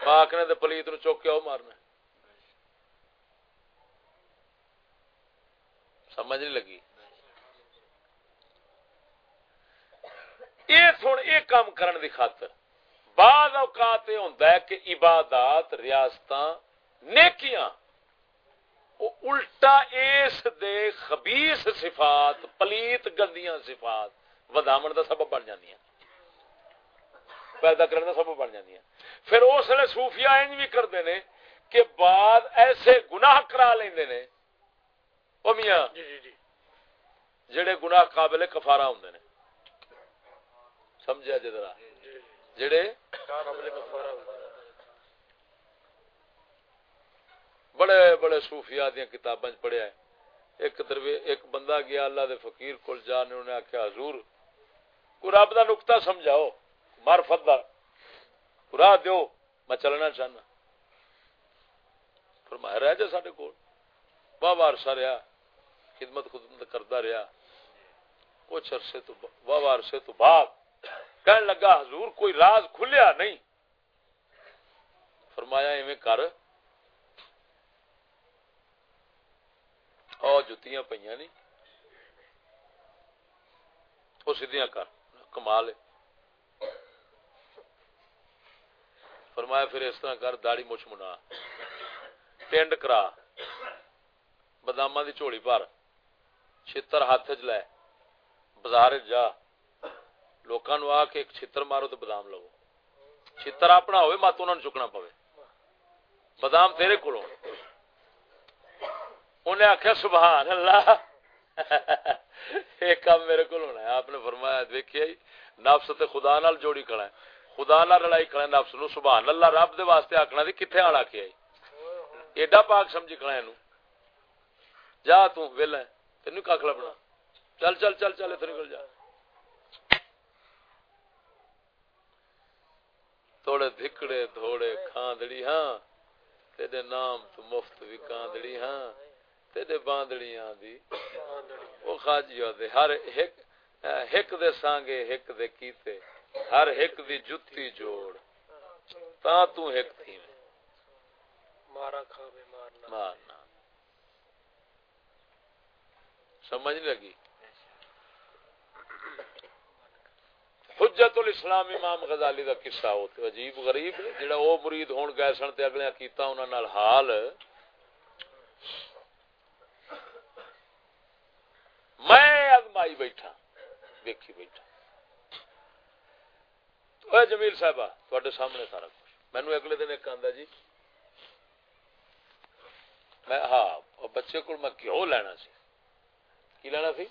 پاک نے تے پلیت نو چوک کے مارنا سمجھ نہیں لگی۔ یہ سن یہ کام کرن دی خاطر بعض اوقات یہ ہوندا ہے کہ عبادات، ریاستاں، نیکیاں الٹا اس دے خبیث صفات، پلیت گندیاں صفات ودامن دا سبب بن جاندیاں۔ پیدا کرنے دا سبب بن جاندیاں۔ پھر اس لیے صوفیاء انج بھی کرتے ہیں کہ بعد ایسے گناہ کرا لیندے نے او میاں جی جی جی۔ جڑے گناہ قابل کفارہ ہوندے نے۔ سمجھا جی ذرا۔ جڑے بڑے بڑے صوفیاء دی کتاباں پڑھیا ہے۔ ایک دروے ایک بندہ گیا اللہ دے فقیر کول جا نے انہوں نے آکھیا حضور کو رب دا نقطہ سمجھاؤ معرفت دا۔ راہ دیو میں چلنا چاہنا۔ فرمایا رہ جا ساڈے کول۔ واہ سا رہا خدمت خدمت کرتا رہا۔ کچھ عرصے تو واہ وار سے تو بعد کہنے لگا، حضور کوئی راز کھلیا نہیں۔ فرمایا، ایویں کر۔ او جتیاں پہ نہیں۔ وہ سیدیاں کر، کمال ہے۔ فرمایا، پھر اس طرح کر داڑی مچ منا۔ ٹینڈ کرا۔ بدام دی چوڑی پر چھتر ہاتھ چ لے بازار جا لوکاں نو آ کے ایک چھتر مارو تو بادام لو چھتر اپنا ہوئے مت انہوں نے چکنا پوے بادام تیرے کولوں انہیں آخیا سبحان اللہ ایک کام میرے کو ہونا ہے آپ نے فرمایا دیکھیے نفس تے خدا نال جوڑی کھڑا ہے خدا نال لڑائی کھڑا ہے نفس نو سبحان اللہ رب دے واسطے آکھنا دی کتھے آڑا کے آئی ایڈا پاک سمجھ کھڑا ہے نو جا تو ویلا ہے تینوں کھ لبنا چل چل چل چل اتنے نکل جا تھوڑے دھکڑے تھوڑے کھاندڑی ہاں تیرے نام تو مفت بھی کاندڑی ہاں تیرے باندڑیاں دی وہ خاجی دے ہر ایک ایک دے سانگے ایک دے کیتے ہر ایک دی جتی جوڑ تا تو ایک تھی میں مارا کھاوے مارنا مارنا سمجھ نہیں لگی۔ حجت الاسلام امام غزالی دا قصہ ہوتے عجیب غریب جڑا او مرید ہون گئے سن تے اگلے کیتا انہاں نال حال۔ میں ازمائی بیٹھا ویکھی بیٹھا۔ اے جمیل صاحب تواڈے سامنے سارا کچھ۔ مینوں اگلے دن ایک آندا جی میں ہاں بچے کو میں گھیو لینا سی؟ کی لینا سی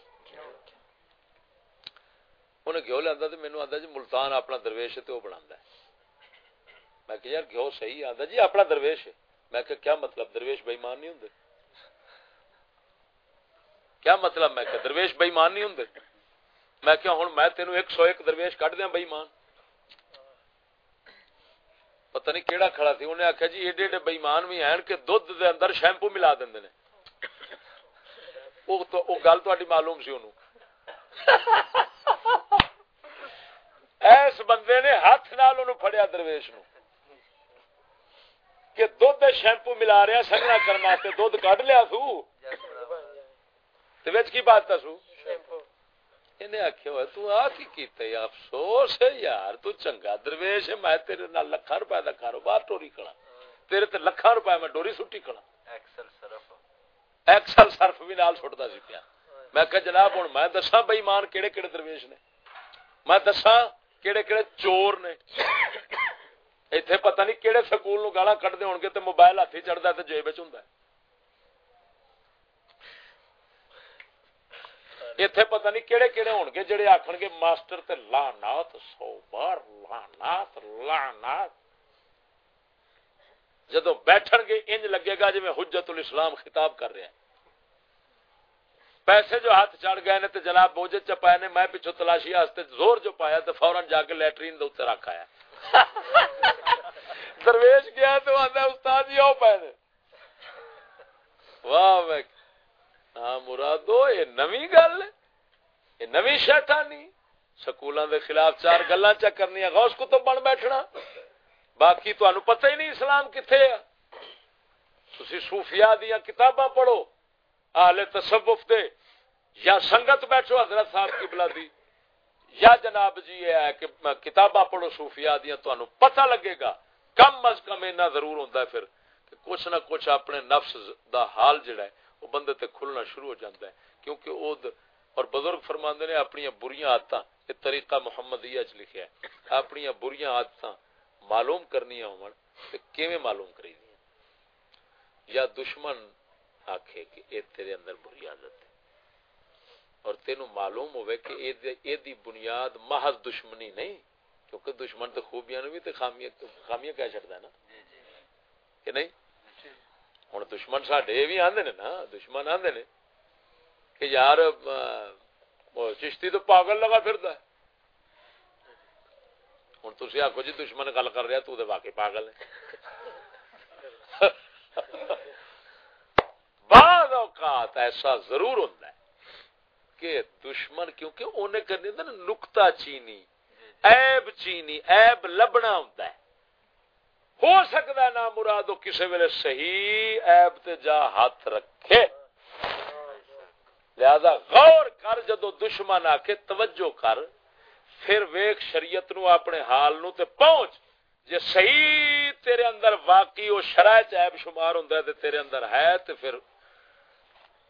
انہیں گھیو لیا تو مینو آتا جی ملتان اپنا درویش ہے تو وہ بنا میں کہ یار گھیو صحیح آتا جی اپنا درویش ہے میں کہ کیا مطلب درویش بےمان نہیں ہوں کیا مطلب میں کہ درویش بےمان نہیں ہوں میں کیا ہوں میں تینوں ایک سو ایک درویش کٹ دیا بےمان پتہ نہیں کیڑا کھڑا تھی انہیں آخیا جی ایڈے ایڈے بےمان بھی ہیں کہ دھد دے اندر شیمپو ملا دیں وہ گل تاری معلوم سی ایس بندے نے ہاتھ نال فڑیا درویش نو کہ دھد شیمپو ملا رہا سگنا کرنے دھد کھ لیا سو کی بات سو انہیں آخیا ہوا تو آ کی کیتے افسوس ہے یار تو چنگا درویش ہے میں تیرے نال لکھاں روپے دا کاروبار ٹوری کھڑا تیرے تے لکھاں روپے میں ڈوری سٹی کھڑا ایکسل صرف ایکسل صرف بھی نال چھٹدا سی پیا۔ میں کہ جناب، ہن میں دساں بے ایمان کیڑے کیڑے درویش نے۔ میں دساں کیڑے کیڑے چور نے۔ ایتھے پتہ نہیں کیڑے سکول نو گالاں کڈ دے گے تے موبائل ہاتھ چڑھدا تے جیب وچ ہوندا ہے۔ پتہ نہیں کیڑے کیڑے ہون گے جڑے آکھن گے، ماسٹر تے لعنات سو بار لعنات لعنات جدو بیٹھن گے، انج لگے گا جی میں حجت الاسلام خطاب کر رہا ہے پیسے جو ہاتھ چڑھ گئے نے تے جناب بوجھ چ پائے نے میں پیچھو تلاشی واسطے زور جو پایا تے فورن جا کے لیٹرین دے اوتے رکھ آیا۔ [LAUGHS] درویش گیا تو آندا استاد جی او پے واہ میں ہاں مرادو یہ نوی گل یہ نوی شیطانی۔ سکولوں دے خلاف چار گلاں چا کرنی غوث کو تو بن بیٹھنا۔ باقی تو انو پتہ ہی نہیں اسلام کتھے ہے۔ تسی صوفیاء دیا کتاباں پڑھو اہل تصوف دے۔ یا سنگت بیٹھو حضرت صاحب کی بلا دی، یا جناب جی یہ ہے کہ کتاباں پڑھو، صوفیاء دیا تو پتہ لگے گا۔ کم از کم اینا ضرور ہوتا ہے پھر کہ کچھ نہ کچھ اپنے نفس دا حال جڑا ہے، وہ بندے تے کھلنا شروع ہو جاتا ہے۔ کیونکہ او اور بزرگ فرماندے نے اپنی بریاں عادتاں یہ طریقہ محمدیہ چ لکھیا ہے۔ اپنی بریاں عادتاں معلوم کرنی ہون تے کیویں معلوم کری دی یا دشمن آکھے کہ اے تیرے اندر بری عادت اور تینو معلوم ہوئے کہ اے دی, اے دی بنیاد محض دشمنی نہیں کیونکہ دشمن تو خوبیاں نو بھی تے خامیاں خامیاں کہہ چھڑدا ہے نا؟ کہ نہیں؟ ہوں دشمن سڈے بھی آدھے نے نا دشمن آدھے نے کہ یار چشتی تو پاگل لگا پھر ہوں تھی آخو جی دشمن گل کر رہا تو واقعی پاگل ہے۔ [LAUGHS] بعض اوقات ایسا ضرور ہوتا ہے کہ دشمن، کیونکہ انہیں کرنی ہوتا نا نکتا چینی ایب چینی ایب لبنا ہوتا ہے۔ ہو سکتا ہے نا مرادو کسی ویلے صحیح ایب تے جا ہاتھ رکھے۔ لہذا غور کر، جدو دشمن آ کے توجہ کر۔ پھر ویک شریعت نو اپنے حال نو تے پہنچ۔ جے صحیح تیرے اندر واقعی وہ شرائط عیب شمار ہوں تے تیرے اندر ہے، تے پھر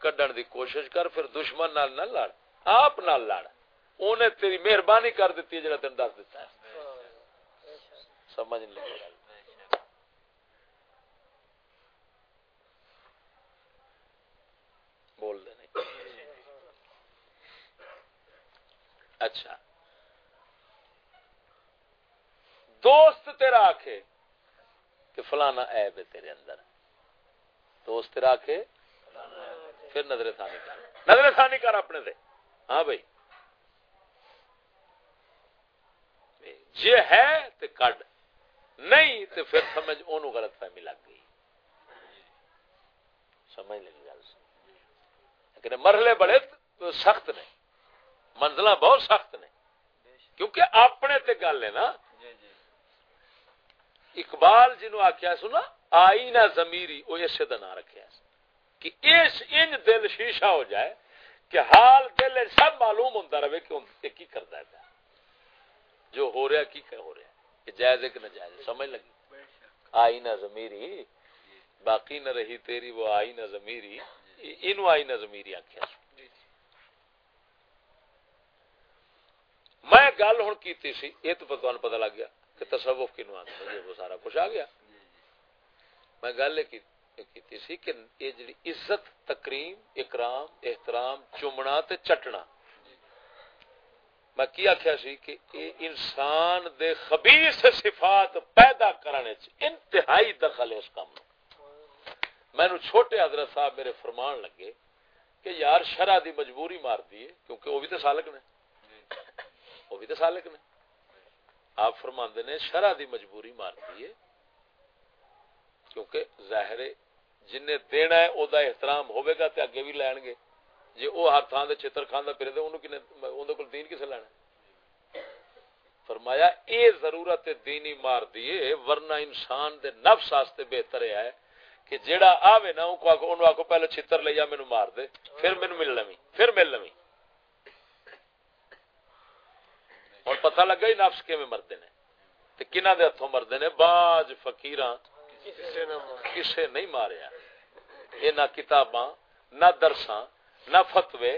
کڈن دی کوشش کر، پھر دشمن نال نہ لڑ، آپ نال لڑ۔ انہیں تیری مہربانی کر دیتی ہے، جڑا تین دس دیتا ہے۔ سمجھ نہیں لگا بول دے نہیں۔ اچھا۔ دوست تیرا آخے کہ فلانا ایب ہے تیرے اندر۔ دوست تیرا آخے پھر نظر ثانی کر۔ نظر ثانی کر اپنے دے۔ ہاں بھائی۔ جی ہے تو کڈ۔ نہیں تو پھر سمجھ اونوں غلط فہمی لگ گئی۔ سمجھ لگی گل۔ لیکن مرحلے بڑے سخت نے۔ منزل بہت سخت نے۔ کیونکہ اپنے تے گل ہے نا۔ اقبال جنو آخیا سنا آئی نہ زمیری وہ اسے دن رکھا کہ اس ان دل شیشہ ہو جائے کہ حال دل سب معلوم ہوتا رہے کہ کی کرتا ہے۔ جو ہو رہا کی ہو رہا کہ جائز ہے کہ نہ جائز سمجھ لگی؟ آئی نہ زمیری باقی نہ رہی تیری، وہ آئی نہ زمیری اینو آئی نہ زمیری آخیا میں گل ہوں کی سی، یہ تو تمہیں پتا لگ گیا کہ تصوف کنو آتا وہ سارا کچھ آ گیا۔ میں گل کی کیتی سی کہ یہ جڑی عزت، تکریم، اکرام، احترام چومنا تے چٹنا۔ میں کی آخیا سی کہ اے انسان دے خبیث صفات پیدا کرنے انتہائی دخل ہے اس کام میں چھوٹے حضرت صاحب میرے فرمان لگے کہ یار شرح دی مجبوری مار دی کیونکہ وہ بھی تو سالک نے۔ وہ بھی تو سالک نے۔ آپ فرماندے نے شرح دی مجبوری مار دی کیونکہ ظاہر جن دینا ہے، او دا احترام ہوئے گا تے اگے بھی لین گے۔ جی وہ ہر تھان دے چتر کھانا پھر دے انہوں کنے کو دین کسے لینا فرمایا، اے ضرورت دینی مار دیے ورنہ انسان دے نفس آستے بہتر ہے کہ جیڑا آوے نا انکو آکو انو آکو پہلے چھتر لیا مینو مار دے، پھر مینو مل لمی، پھر مل لمی۔ اور پتہ لگا ہی نفس کیویں مردے نے؟ تے کنہ دے ہتھوں مردے نے؟ باج فقیراں کسے نہیں ماریا۔ یہ نہ کتاباں، نہ درساں، نہ فتوے،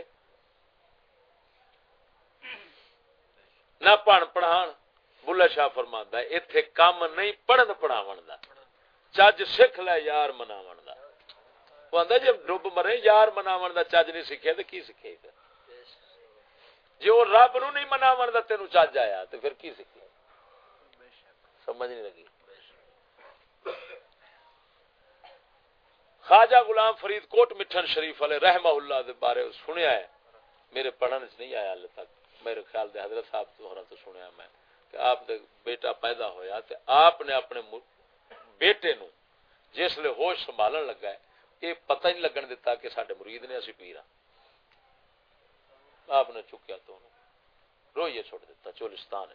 نہ پڑھ پڑھان۔ بلا شاہ فرماندا ہے کام نہیں، پڑھن پڑھاون دا۔ چج سکھ لے، یار مناون دا۔ وہ آندا جے ڈوب مرے، یار مناون دا۔ چج نہیں سکھے تے کی سکھے گا جی وہ رب نو نہیں مناون دا تینو چج آیا تے پھر کی سکھے؟ سمجھ نہیں لگی۔ خواجہ غلام فرید کوٹ مٹھن شریف والے رحمہ اللہ دے بارے سنیا ہے۔ میرے پڑھنے سے نہیں آیا اللہ تک۔ میرے خیال دے حضرت صاحب تو ہورا تو سنیا میں کہ آپ دے بیٹا پیدا ہویا تے آپ نے اپنے بیٹے نو جس لے ہوش سنبھالن لگا ہے یہ پتہ نہیں لگن دیتا کہ ساڈے مرید نے اسی پیرا ہاں۔ آپ نے چکیا تو روئیے چھوڑ دیتا، چولستان ہے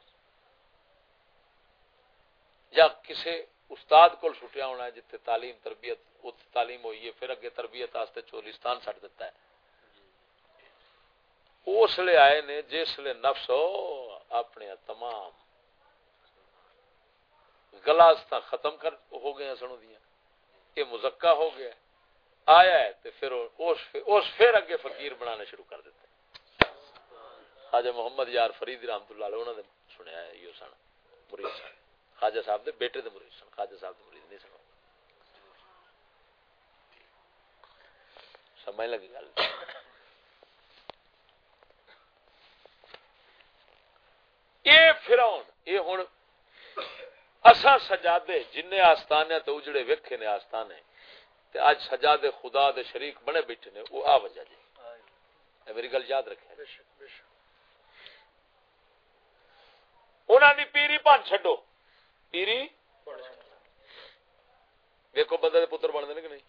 یا کسے استاد کو چھٹیا ہونا ہے جتنے تعلیم تربیت تعلیم ہوئی ہے، پھر اگے تربیت واسطے چولستان سٹ دیتا ہے۔ اس لیے آئے نے جس لیے نفس اپنے تمام گلاس ختم کر ہو گئے سنو دیا یہ مزکا ہو گیا۔ آیا ہے تو پھر اس پھر اگے فقیر بنانے شروع کر دیتے خواجہ محمد یار فرید رحمت اللہ علیہ انہوں نے سنیا ہے، یہ سن، مرید سن۔ خواجہ صاحب دے بیٹے دے مرید سن، خواجہ صاحب دے مرید نہیں سن سمجھ لگی گل۔ یہ فرعون یہ ہن اسا سجادے جن آستانے تے اجڑے ویکھے نے آستانے تے اج سجادے خدا دے شریک بنے بیٹھے نے وہ آ وجہ جی۔ میری گل یاد رکھے۔ انہوں نے پیری پن چڈو پیری؟ دیکھو بندے پتر بنتے کہ نہیں؟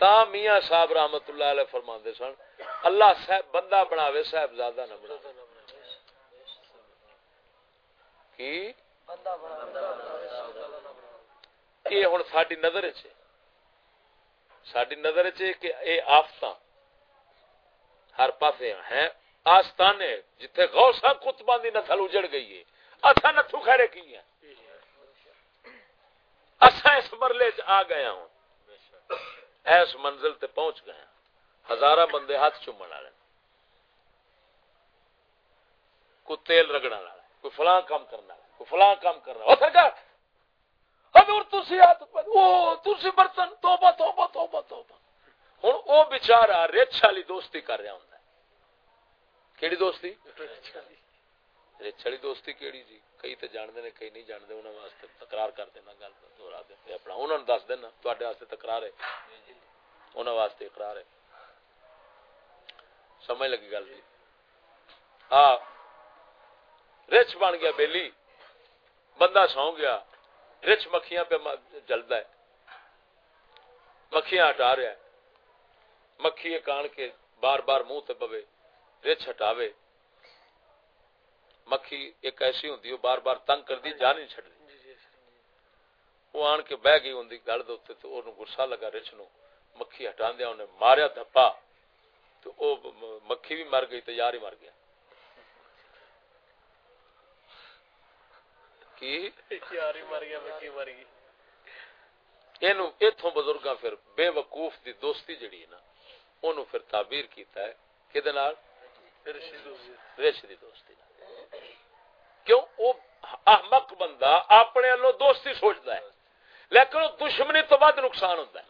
تا میاں صاحب رحمت اللہ علیہ فرما سن، اللہ صاحب بندہ بناوے، صاحب زیادہ نہ بنا کی؟ یہ ہوں ساری نظر ساری نظر کہ یہ آفت ہر پاس ہیں، آستانے جتھے غوثہ کتبان دی نسل اجڑ گئی ہے۔ اصا نتھو خیرے کی ہیں؟ اصا اس مرلے چ آ گیا ہوں ایس منزل تے پہنچ گئے ہزارہ بندے ہاتھ چومن والے کوئی تیل رگڑا والا کوئی فلاں کام کرنا کوئی فلاں کام کرنا ہو سرکار! حضور تسی ہاتھ او تسی برتن توبہ توبہ توبہ توبہ۔ ہن او بیچارہ رچ والی دوستی کر رہا ہوندا ہے۔ کیڑی دوستی؟ رچ والی دوستی کیڑی جی؟ کئی تے جاندے نے کئی نہیں جاندے انہاں واسطے تکرار کر دینا گل دہرا دے اپنا انہاں نوں دس دینا تواڈے واسطے تکرار ہے انہاں واسطے اقرار ہے سمجھ لگی گل جی ہاں رچ بن گیا بیلی بندہ سو گیا رچ مکھیاں پہ جلدا ہے مکھیاں ہٹا رہا ہے مکھی کان کے بار بار منہ تے پوے رچ ہٹاوے مکھی ایک ایسی ہوں بار بار تنگ کر دی جان نہیں چڑ دی وہ آن کے بہ گئی ہوں گل دے تو گسا لگا رچ نو مکھی ہٹا دیا انہیں ماریا دھپا۔ تو او مکھی بھی مر گئی تو یار ہی مر گیا بزرگ پھر بے وقوف دی دوستی جڑی ہے نا انہوں پھر تعبیر کیتا ہے کہ رش دی دوستی کیوں؟ وہ احمق بندہ اپنے لو دوستی سوچتا ہے لیکن وہ دشمنی تو بعد نقصان ہوتا ہے۔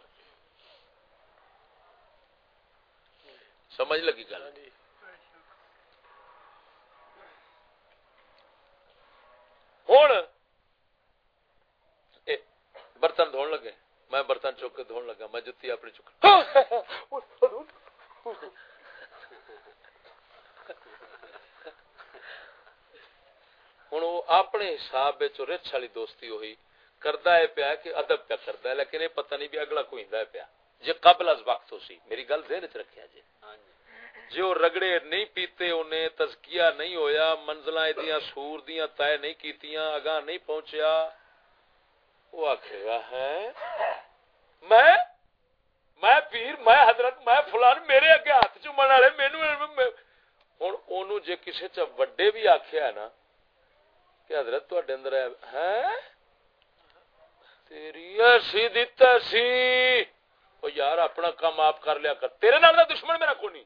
سمجھ لگی گل؟ ہوں برتن دھون لگے۔ میں برتن چک کے دھون لگا میں جتی اپنی چک [LAUGHS] [LAUGHS] ہوں وہ اپنے حساب رچ والی دوستی ہوئی کرتا ہے پیا کہ ادب پیا کرتا ہے لیکن یہ پتہ نہیں بھی اگلا کوئی پیا جی قبل از وقت ہو سی میری گل دیر چ رکھا جی جو رگڑے نہیں پیتے انہیں تزکیہ نہیں ہویا منزل سور دیا طے نہیں کیتیاں اگاں نہیں پہنچیا وہ آخے گا ہے میں میں پیر میں حضرت میں فلان میرے اگے ہاتھ چومن والے مینو ہوں جی کسی چ وڈے بھی آخیا نا کہ حضرت تو اندر ہے تیری ایسی دیتا سی او یار، اپنا کام آپ کر لیا کر۔ تیرے نال دا دشمن میرا کو نہیں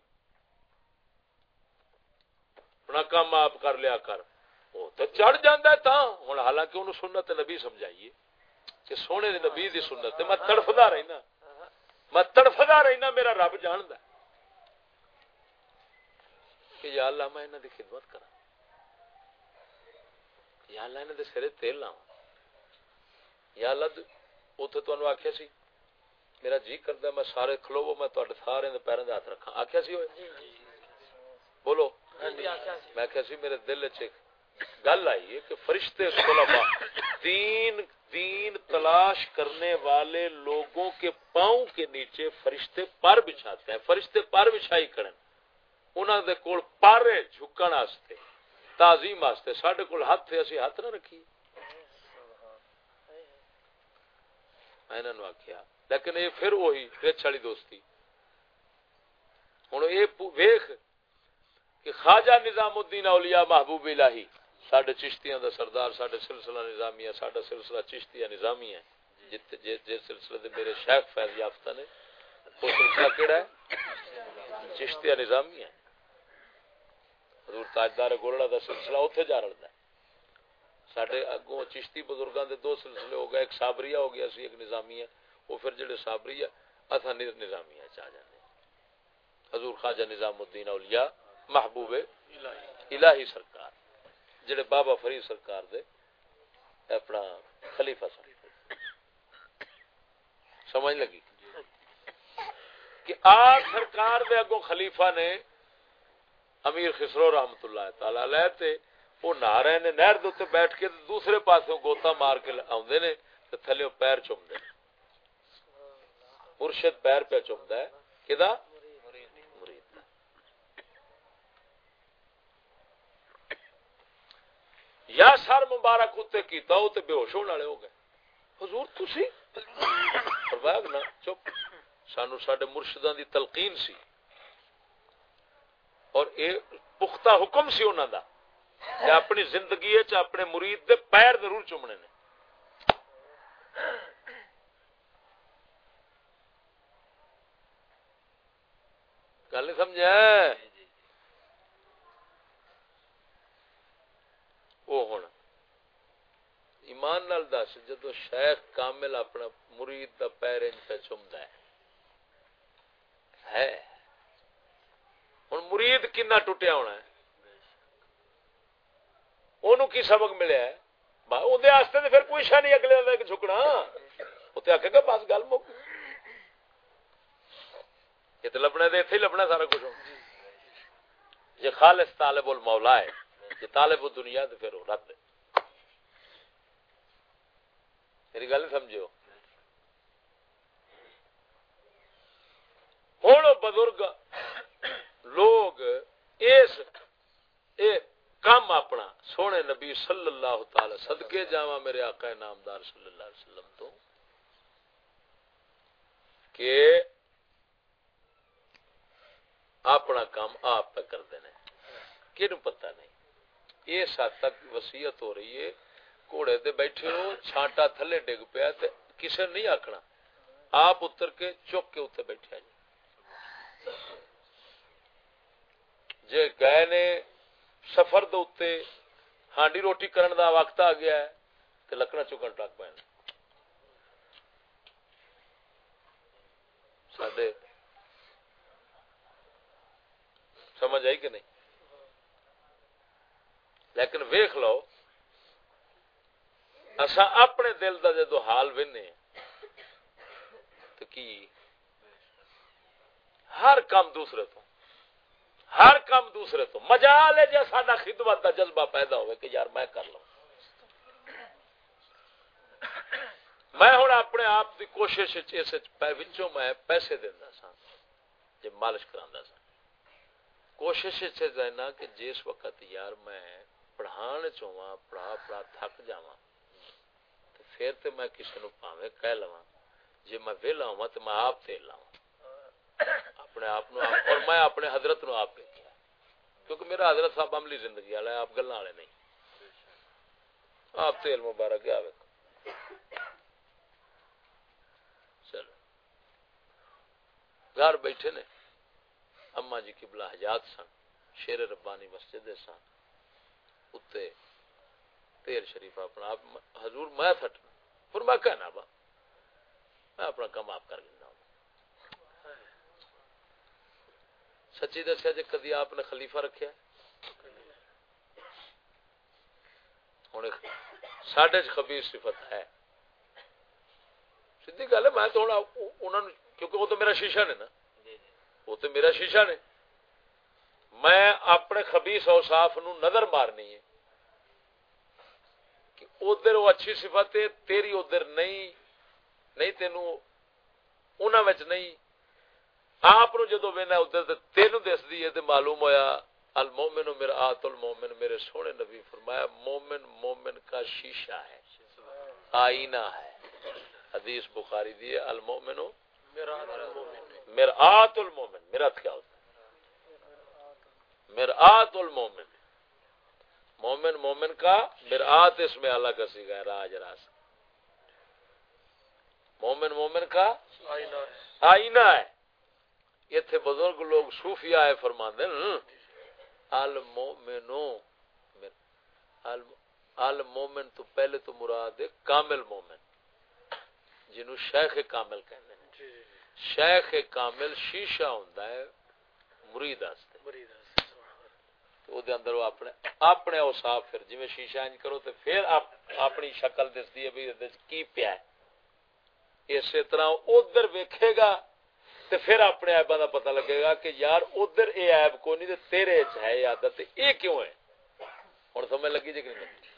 اپنا کام آپ کر لیا کر۔ وہ تو چڑھ جاندہ ہے تا ہوں حالانکہ انہوں سنت نبی سمجھائیے کہ سونے دے نبی دی سنت میں تڑفدا رہنا۔ میں تڑفدا رہنا، میرا رب جاندا کہ یا اللہ، میں انہاں دی خدمت کراں۔ یا اللہ دے سرے تیل لاواں یا اللہ تانوں آکھیا سی میرا جی کردا میں سارے کھلوو میں سارے پیراں دے ہاتھ رکھاں آکھیا سی ہوئے بولو میں آکھیا سی میرے دل وچ گل آئی ہے کہ فرشتے علماء دین دین تلاش کرنے والے لوگوں کے پاؤں کے نیچے فرشتے پر بچھاتے ہیں فرشتے پر بچھائی کرن انہاں دے کول پارے جھکن واسطے تعظیم واسطے، ساڈے کول ہاتھ تھے اسی ہاتھ نہ رکھی میں انہاں نو آکھیا، لیکن یہ پھر وہی رچ والی دوستی۔ ہن اے ویکھ کہ خواجہ نظام الدین اولیاء محبوب الہی سڈے چشتیاں دا سردار سڈے سلسلہ نظامیہ سڈا سلسلہ چشتیاں نظامی ہے۔ جت، جس جس سلسلے دے میرے شیخ فیض یافتہ نے، وہ سلسلہ کیڑا ہے؟ چشتیاں نظامی ہے۔ حضور تاجدار گولڑا دا سلسلہ اوتھے جا رلدا ہے۔ سڈے اگوں چشتی بزرگاں دے دو سلسلے ہو گئے، ایک صابریہ ہو گیا سی، ایک نظامیہ۔ وہ پھر جڑے صابریہ اتھا نظامیہ چاہ جاندے۔ حضور خواجہ نظام الدین اولیاء، محبوب الہی سرکار، جڑے بابا فرید سرکار دے اپنا خلیفہ سن۔ سمجھ لگی؟ کہ آ سرکار دے اگوں خلیفہ نے امیر خسرو رحمت اللہ تعالی علیہ تے وہ نہ رہے نے نہر دے تے بیٹھ کے دوسرے پاسوں گوتا مار کے آوندے نے تے تھلے پیر چومدے مرشد پیر پہ چومدا ہے۔ کدا یا سر مبارک اتنے کیتا ہو تو بے ہوش ہونے والے ہو گئے۔ حضور تسی؟ فرمایا نا چپ۔ سانو ساڈے مرشداں دی تلقین سی۔ اور اے پختہ حکم سی انہاں دا کہ اپنی زندگی وچ اپنے مرید دے پیر ضرور چومنے نے۔ گل نہیں سمجھا؟ وہ ہونا ایمان نال دس، جدو شیخ کامل اپنا مرید دا پیر انج پہ چمدا ہے ہے۔ ہن مرید کنا ٹوٹیا ہونا ہے؟ اونوں کی سبق ملیا ہے؟ اودے واسطے پھر کوئی شے نہیں اگلے دا جھکنا۔ اوتے آکھے گا، بس گل مک یہ تے لبنا دے ایتھے ہی لبنا سارا کچھ۔ یہ خالص طالب المولا ہے۔ جی طالب دنیا تو پھر رد میری گل سمجھو ہوں بزرگ لوگ اس اے کام اپنا سونے نبی صلی اللہ تعالی صدقے جاوا میرے آقا نامدار صلی اللہ علیہ وسلم تو، کہ اپنا کام آپ پہ کرتے ہیں کہ پتہ نہیں۔ اس حد تک وسیعت ہو رہی ہے۔ گھوڑے تے بیٹھے ہو، چھانٹا تھلے ڈگ پیا تے کسے نہیں آکھنا۔ آپ اتر کے چک کے اتنے بیٹھے جی جے گئے نے سفر دے ہانڈی روٹی کرن دا وقت آ گیا ہے تے لکڑا چکن ٹک پہ سڈے سمجھ آئی کہ نہیں لیکن ویخ لو اصا اپنے دل کا جدو حال ونے تو کی ہر کام دوسرے تو ہر کام دوسرے تو۔ مزہ لے جا سا خدمت کا جذبہ پیدا ہوئے کہ یار میں کر لوں۔ میں ہوں اپنے آپ کی کوشش اس میں پیسے دینا سا جی مالش کرا سا کوشش دینا کہ جس وقت یار میں پڑھان چواں پڑھا پڑھا تھک جاواں تے پھر تے میں کسی نو پاویں کہہ لواں۔ جے میں ویلا ہواں تے میں آپ تے لاواں۔ اپنے آپ اور میں اپنے حضرت نو آپ کیونکہ میرا حضرت صاحب عملی زندگی والا ہے، آپ گلاں والے نہیں۔ آپ تیل مبارک گیا چلو۔ گھر بیٹھے نے۔ اما جی کی حجات سن، شیر ربانی مسجد سن۔ اتے تیل شریف اپنا حضور میں تھٹنا پھر میں کہنا با میں اپنا کام آپ کر لینا سچی دسیا جی کدی آپ نے خلیفہ رکھا ہوں سڈے خبی صفت ہے۔ سی گل ہے میں تو ہوں کیونکہ وہ تو میرا شیشہ نے نا۔ وہ تو میرا شیشہ نے۔ میں اپنے خبیس اوصاف نو نظر مارنی ہے کہ ادھر وہ اچھی صفت ہے تیری ادھر نہیں نہیں تینوں انہوں نہیں۔ آپ جدو وہنا ادھر تین دس دی ہے معلوم ہویا المومن میرا آت المومن میرے سونے نبی فرمایا مومن مومن کا شیشہ ہے آئینہ ہے۔ حدیث بخاری دی المومن میرا آت المومن۔ میرا کیا ہوتا ہے؟ میرا آت المومن۔ مومن مومن کا میرا آت اس میں اللہ کا سیگا ہے راج راس مومن مومن کا آئینہ ہے۔ تھے بزرگ لوگ صوفیہ ہے فرماندے المومنو المومن تو پہلے تو مراد ہے کامل مومن جنو شیخ کامل کہنے ہیں۔ جی، جی، جی۔ شیخ کامل شیشہ ہوندا ہے مرید واسطے۔ تو دے اندر وہ اپنے اپنے اوصاف پھر جویں شیشہ انج کرو تے پھر اپنی شکل دسدی ہے بھی کی پیا ہے۔ اسی طرح ادھر ویکھے گا تے پھر اپنے عیباں دا پتہ لگے گا کہ یار ادھر اے عیب کو نہیں تے تیرے وچ ہے عادت اے کیوں ہے؟ ہن سمجھ لگی جی کہ نہیں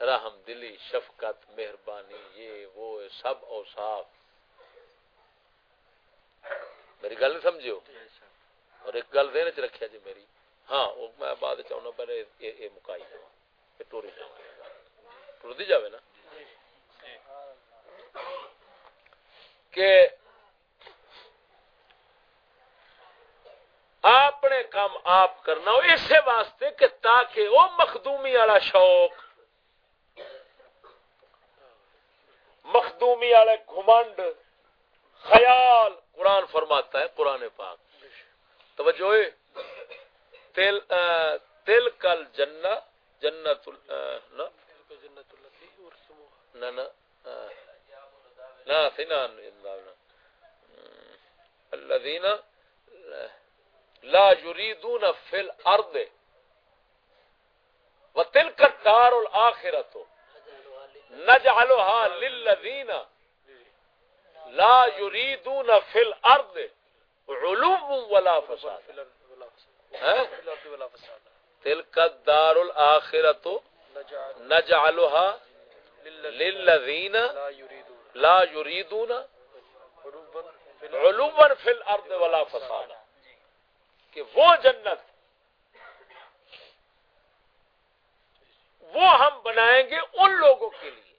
رحم دلی، شفقت، مہربانی، یہ، وہ، سب اوصاف۔ میری گل نہیں سمجھو اور ایک گل دین چ رکھیا جی میری۔ ہاں وہ میں بعد چاہنا پہلے یہ مکائی جا ٹوری جا ٹور جاوے نا؟ کہ اپنے کام آپ کرنا اسی واسطے کہ تاکہ وہ مخدومی والا شوق مخدومی والے گھمنڈ خیال قرآن فرماتا ہے قرآن پاک توجہ تل تل کل جنہ جنت نہ الذين لا يريدون في الارض وتلك الدار الاخره نجعلها للذين لا يريدون في الارض علو ولا فساد. تلك الدار الاخره نجعلها للذين لا يريدون علوا في الارض ولا فسادا۔ کہ وہ جنت، وہ ہم بنائیں گے ان لوگوں کے لیے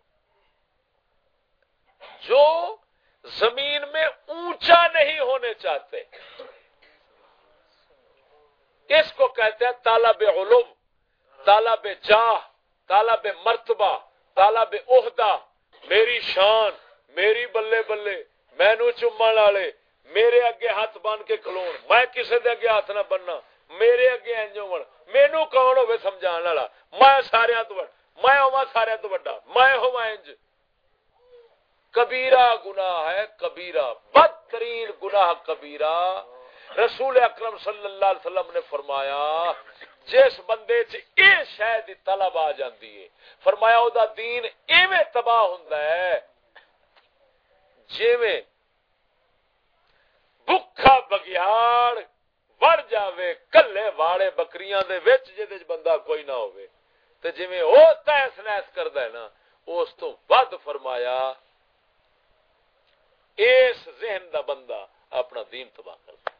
جو زمین میں اونچا نہیں ہونے چاہتے۔ اس کو کہتے ہیں طالب علوم، طالب جاہ، طالب مرتبہ، طالب عہدہ۔ میری شان، میری بلے بلے۔ مینو چومن والے، میرے اگے ہاتھ بن کے کھلو میں کسی دے اگے ہاتھ نہ بننا، میرے اگے انجو بن مینو کون ہوے سمجھان والا؟ میں سارے تو میں ہوا سارے تو بڑا میں ہوا انج۔ کبیرہ گناہ ہے، کبیرہ، بدترین گناہ کبیرہ۔ رسول اکرم صلی اللہ علیہ وسلم نے فرمایا، جس بندے چ اے شاید طلب آ جاندی ہے، فرمایا او دا دین ایویں تباہ ہوندا ہے جویں بھکھا بگیاڑ، وڑ جاوے، کلے والے بکریاں دے وچ جے دے بندہ کوئی نہ ہوئے تے جویں او تیس نیس کردا ہے نا، اس تو ود فرمایا، اس ذہن دا بندہ اپنا دین تباہ کر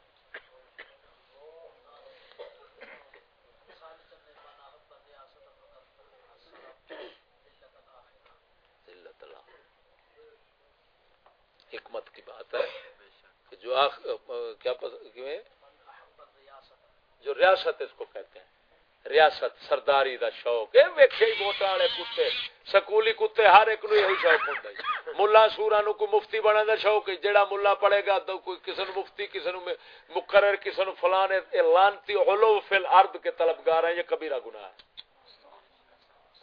حکمت کی بات ہے کہ جو آخ... کیا پس... جو ریاست اس کو کہتے ہیں۔ ریاست، سرداری دا شوق۔ اے ویکھے ہی ووٹاں والے کتے۔ سکولی کتے، ہر ایک نو یہی شوق ہوندا ہے ملا سورا نو کوئی مفتی بنن دا شوق ہے۔ جیڑا ملا پڑھے گا تو کوئی کسے نو مفتی کسے نو مقرر کسے نو فلان اے لانتی علو فی الارض کے طلبگار ہیں، یہ کبیرہ گناہ ہے۔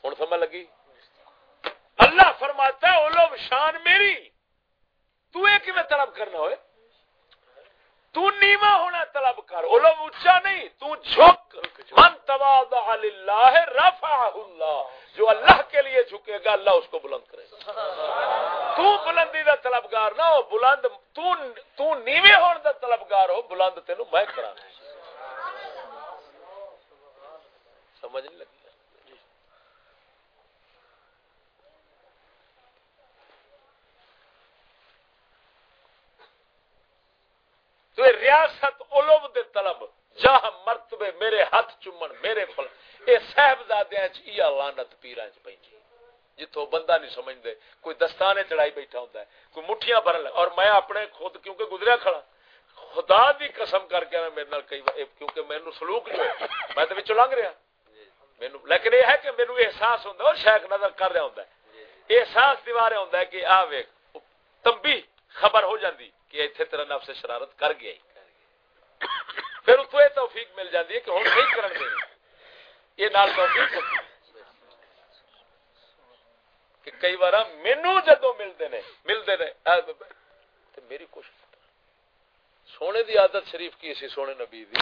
ہن سمجھ لگی؟ اللہ فرماتا ہے، علو شان میری۔ تو ایک میں طلب کرنا ہوئے۔ تو نیما ہونا طلب کر۔ علم اونچا نہیں، تو جھک۔ من تواضع للہ رفعہ اللہ۔ جو اللہ کے لیے جھکے گا، اللہ اس کو بلند کرے تو بلندی دا طلبگار نہ ہو، بلند۔ تو تو نیوے ہون دا طلبگار ہو، بلند تینو میں کرا۔ سمجھ نہیں لگی تو ریاست علم دے طلب جہاں مرتبے میرے ہاتھ چومن، میرے پل اے صاحبزادیاں چ یا لعنت پیراں چ پیندی جتھوں بندہ نہیں سمجھ دے کوئی دستانے چڑھائی بیٹھا ہوندا ہے، کوئی مٹھیاں بھرن اور میں اپنے خود کیونکہ گزریا کھڑا۔ خدا دی قسم کر کے میں میرے نال کئی کیونکہ مینوں سلوک جو ہے، میں تے وچ لنگ رہا۔ مینوں لیکن یہ ہے کہ مینوں احساس ہوندا اور شیخ نظر کر رہا ہوندا ہے۔ احساس دیوارے ہوندا ہے کہ آ ویکھ تمبی خبر ہو جاندی۔ کہ اتنے تیرا نفس شرارت کر گیا پھر اتو یہ توفیق مل جاتی ہے کہ ہوں نہیں کرن دے یہ نال توفیق ہوتی کہ کئی بار مینو جدو ملتے نے ملتے نے۔ میری کوشش سونے دی عادت شریف کی سی سونے نبی دی۔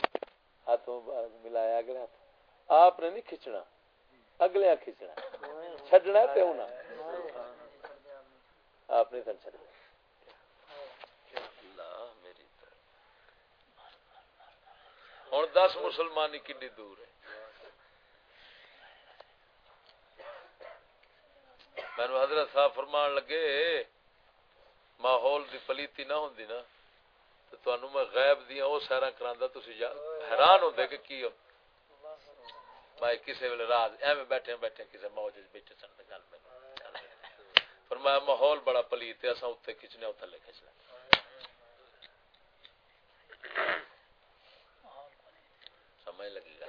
ہاتھوں ملایا اگلے ہاتھ آپ نے نہیں کھچنا، اگلے کھچنا۔ چڈنا تے ہونا۔ آپ نے سن چڈنا ہوں دس مسلمانی کنی دور ہے۔ مینو حضرت صاحب فرمان لگے، ماحول دی پلیتی نہ ہوں نا، تو تمہیں میں غیب دیا وہ سیرا کرا تھی حیران ہوتے کہ کی ہو؟ بھائی کسی ویل رات ایویں بیٹھے بیٹھے کسی موج بیٹھے سن، گل فرمایا ماحول بڑا پلیت ہے اصا اتنے کھچنے اتنے کھچنا سمجھ لگے گا۔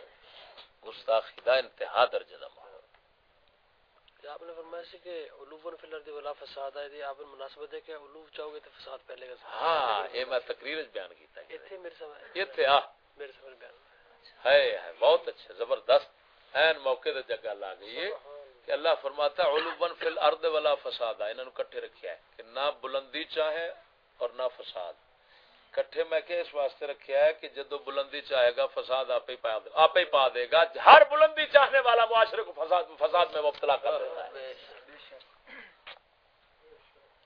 گستاخی دا انتہا درجہ دا ماحول۔ آپ نے فرمایا سی کہ علوفن فی الارض ولا فساد ہے دی آپ نے مناسبت ہے کہ علوف چاہو گے تو فساد پہلے گا ہاں یہ میں تقریر وچ بیان کیتا ہے۔ ایتھے میرے سمجھ ایتھے آ میرے سمجھ بیان۔ ہے ہے بہت اچھا زبردست۔ این موقع تے جگہ لا گئی ہے کہ اللہ فرماتا ہے علوفن فی الارض ولا فساد ہے انہاں نو کٹھے رکھیا ہے کہ نہ بلندی چاہے اور نہ فساد۔ کٹھے میں کہ اس واسطے رکھیا ہے کہ جدو بلندی چاہے گا فساد آپ ہی پا دے آپ ہی پا دے گا ہر بلندی چاہنے والا معاشرے کو فساد فساد میں مبتلا کر دیتا ہے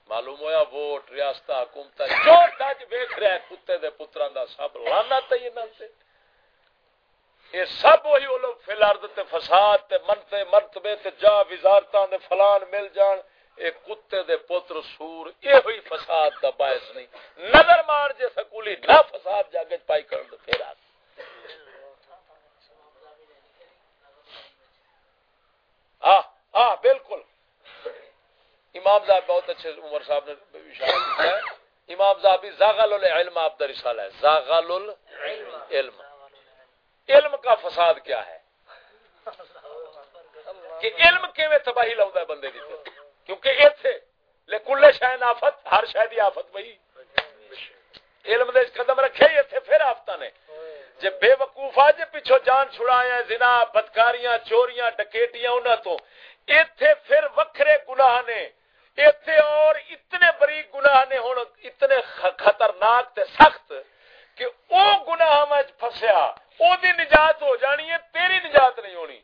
معلوم ہویا ووٹ ریاست حکومت جو تج ویکھ رہا ہے کتے دے پتراں دا سب لانا تے انہاں تے یہ سب وہی لوگ فی تے فساد تے منتے مرتبے تے جا وزارتاں دے فلان مل جان ایک کتے دے پتر سور یہ ہوئی فساد دا باعث نہیں۔ نظر مار جے سکولی، نہ فساد جاگے پائی کرن دے پھر آت ہاں ہاں بالکل۔ امام صاحب بہت اچھے عمر صاحب نے اشارہ کیا ہے۔ امام صاحب زاغل العلم آپ دا رسالہ ہے۔ زاغل العلم علم کا فساد کیا ہے؟ کہ علم کیویں تباہی لاؤں ہے بندے دی کیونکہ اتنے کلے شاید آفت ہر شاید آفت بھائی علم دے قدم رکھے اتنے پھر آفت نے۔ جی بے وقوف آ جی پچھو جان چھڑایا، زنا، بدکاریاں، چوریاں ڈکیٹیاں انہوں تو۔ اتے پھر وکھرے گناہ نے۔ اتے اور اتنے بریک گناہ نے۔ ہوں اتنے خطرناک تے سخت کہ او گناہ میں فسیا او دی نجات ہو جانی ہے، تیری نجات نہیں ہونی۔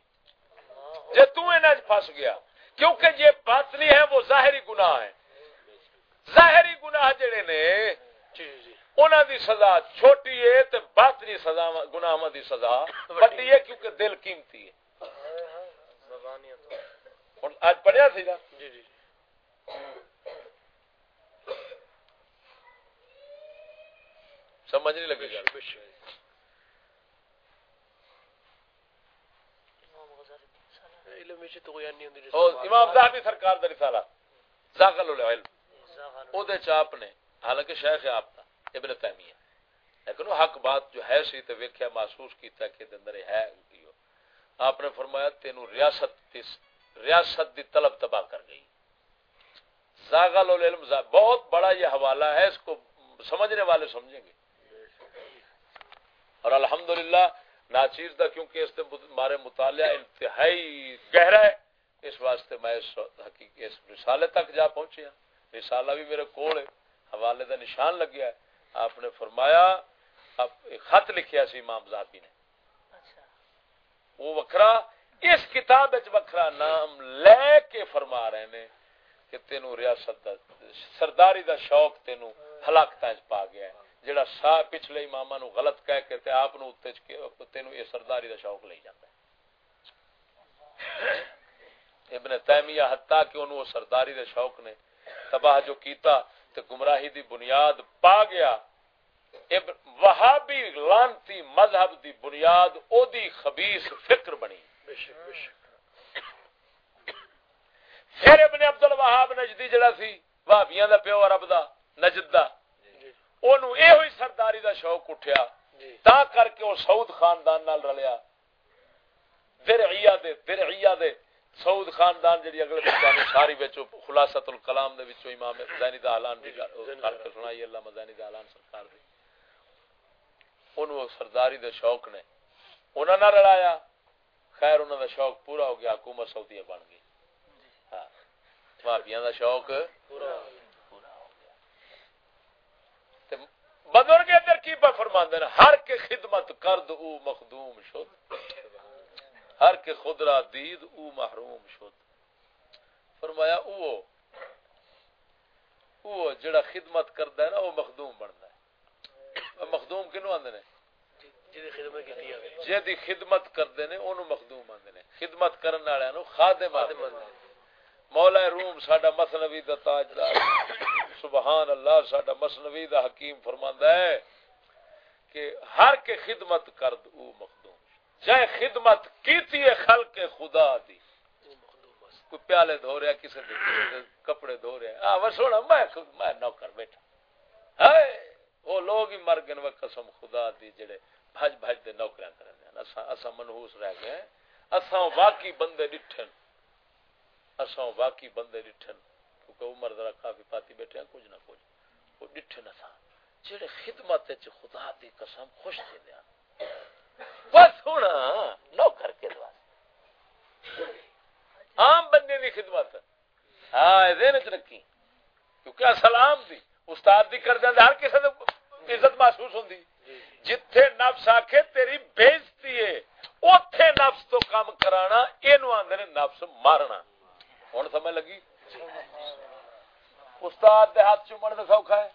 جے تو انہیں پھس گیا۔ کیونکہ یہ باطنی ہے وہ ظاہری گناہ ہے۔ ظاہری گناہ جڑے نے جی، جی۔ انہوں دی سزا چھوٹی ہے تو باطنی سزا گناہ دی سزا بڑی ہے۔ کیونکہ دل قیمتی ہے۔ آج پڑھیا سی نا؟ جی جی۔ سمجھ نہیں لگے گا امام صاحبی سرکار دا رسالہ زاغل العلم او دے چاپ نے حالانکہ شیخ آپ تھا ابن تیمیہ۔ لیکن وہ حق بات جو ہے سی تے ویکھیا محسوس کیتا کہ دے اندر ہے آپ نے فرمایا تینوں ریاست ریاست دی طلب تباہ کر گئی۔ زاغل العلم بہت بڑا یہ حوالہ ہے اس کو سمجھنے والے سمجھیں گے۔ اور الحمدللہ ناچیز دا کیونکہ اس مارے مطالعہ انتہائی گہرا ہے۔ اس واسطے میں اس حقیقت اس رسالے تک جا پہنچیا رسالہ بھی میرے کول ہے۔ حوالے دا نشان لگیا ہے۔ آپ نے فرمایا خط لکھیا سی امام زابی نے۔ اچھا۔ وہ وکھرا اس کتاب وکھرا نام لے کے فرما رہے نے کہ تینوں ریاست دا سرداری دا شوق تینوں ہلاکت پا گیا ہے۔ جڑا سا پچھلے امام نو غلط کہہ کے تے آپ نو تینوں یہ سرداری دا شوق لے جاتا ہے۔ ابن تیمیہ حتیٰ کہ انہوں سرداری دے شوق نے تباہ جو کیتا تے گمراہی دی بنیاد پا گیا۔ ابن وہابی لانتی مذہب دی بنیاد او دی خبیث فکر بنی۔ بے شک بے شک پھر ابن عبد الوہاب نجدی جڑا سی، وہابیاں دا پیو عرب دا، نجد دا۔ اے ہوئی سرداری دا شوق اٹھیا۔ تا کر کے او سعود خاندان نال رلیا درعیہ دے درعیہ دے سعود خاندان جڑی اگلے بچانے ساری وچوں خلاصۃ الکلام دے وچوں امام زینی دا اعلان دی کر کے سنائی اللہ مزانی دا اعلان سرکار دی اونوں سرداری دے شوق نے انہاں نہ رلایا خیر انہاں دا شوق پورا ہو گیا حکومت سعودیہ بن گئی بھابیاں دا شوق پورا بزرگ ادھر کی پہ فرما دینا ہر کے خدمت کرد او مخدوم شد۔ ہر کے خدرا دید او محروم شد۔ فرمایا او او جڑا خدمت کردا ہے نا وہ مخدوم بندا ہے۔ مخدوم کینو آندے نے؟ جی خدمت کرتے ہیں انہوں مخدوم آتے ہیں خدمت کرنے والوں خادم آتے مولا روم ساڈا مسنوی دا تاجدار سبحان اللہ، ساڈا مسنوی دا حکیم فرماندا ہے کہ ہر کے خدمت کرد او مخدوم۔ چاہے خدمت کیتی ہے خلق خدا دی۔ کوئی پیالے دھو رہا کسی دے کپڑے دھو رہا۔ آ سونا، میں میں نوکر بیٹھا۔ ہے وہ لوگ ہی مر گئے قسم خدا دی جڑے بھج بھج دے نوکریاں کرنے اساں اساں منحوس رہ گئے اساں واقعی بندے ڈٹھن اساں واقعی بندے ڈٹھن کیونکہ عمر ذرا کافی پاتی بیٹھے ہیں کچھ نہ کچھ۔ وہ ڈٹھن اساں جڑے خدمت وچ خدا دی قسم خوش تھے دیا۔ بس ہونا نوکر کے دوا عام بندے دی خدمت۔ ہاں ذہن وچ رکھی۔ کیونکہ سلام دی۔ استاد دی کر دیندا ہر کسے عزت محسوس ہوندی۔ جتھے نفس آکھے تیری بےزتی ہے۔ اوتھے نفس تو کام کرانا اینو آندے نے نفس مارنا۔ ہوں سمجھ لگی؟ استاد دے ہاتھ چومن تو سوکھا ہے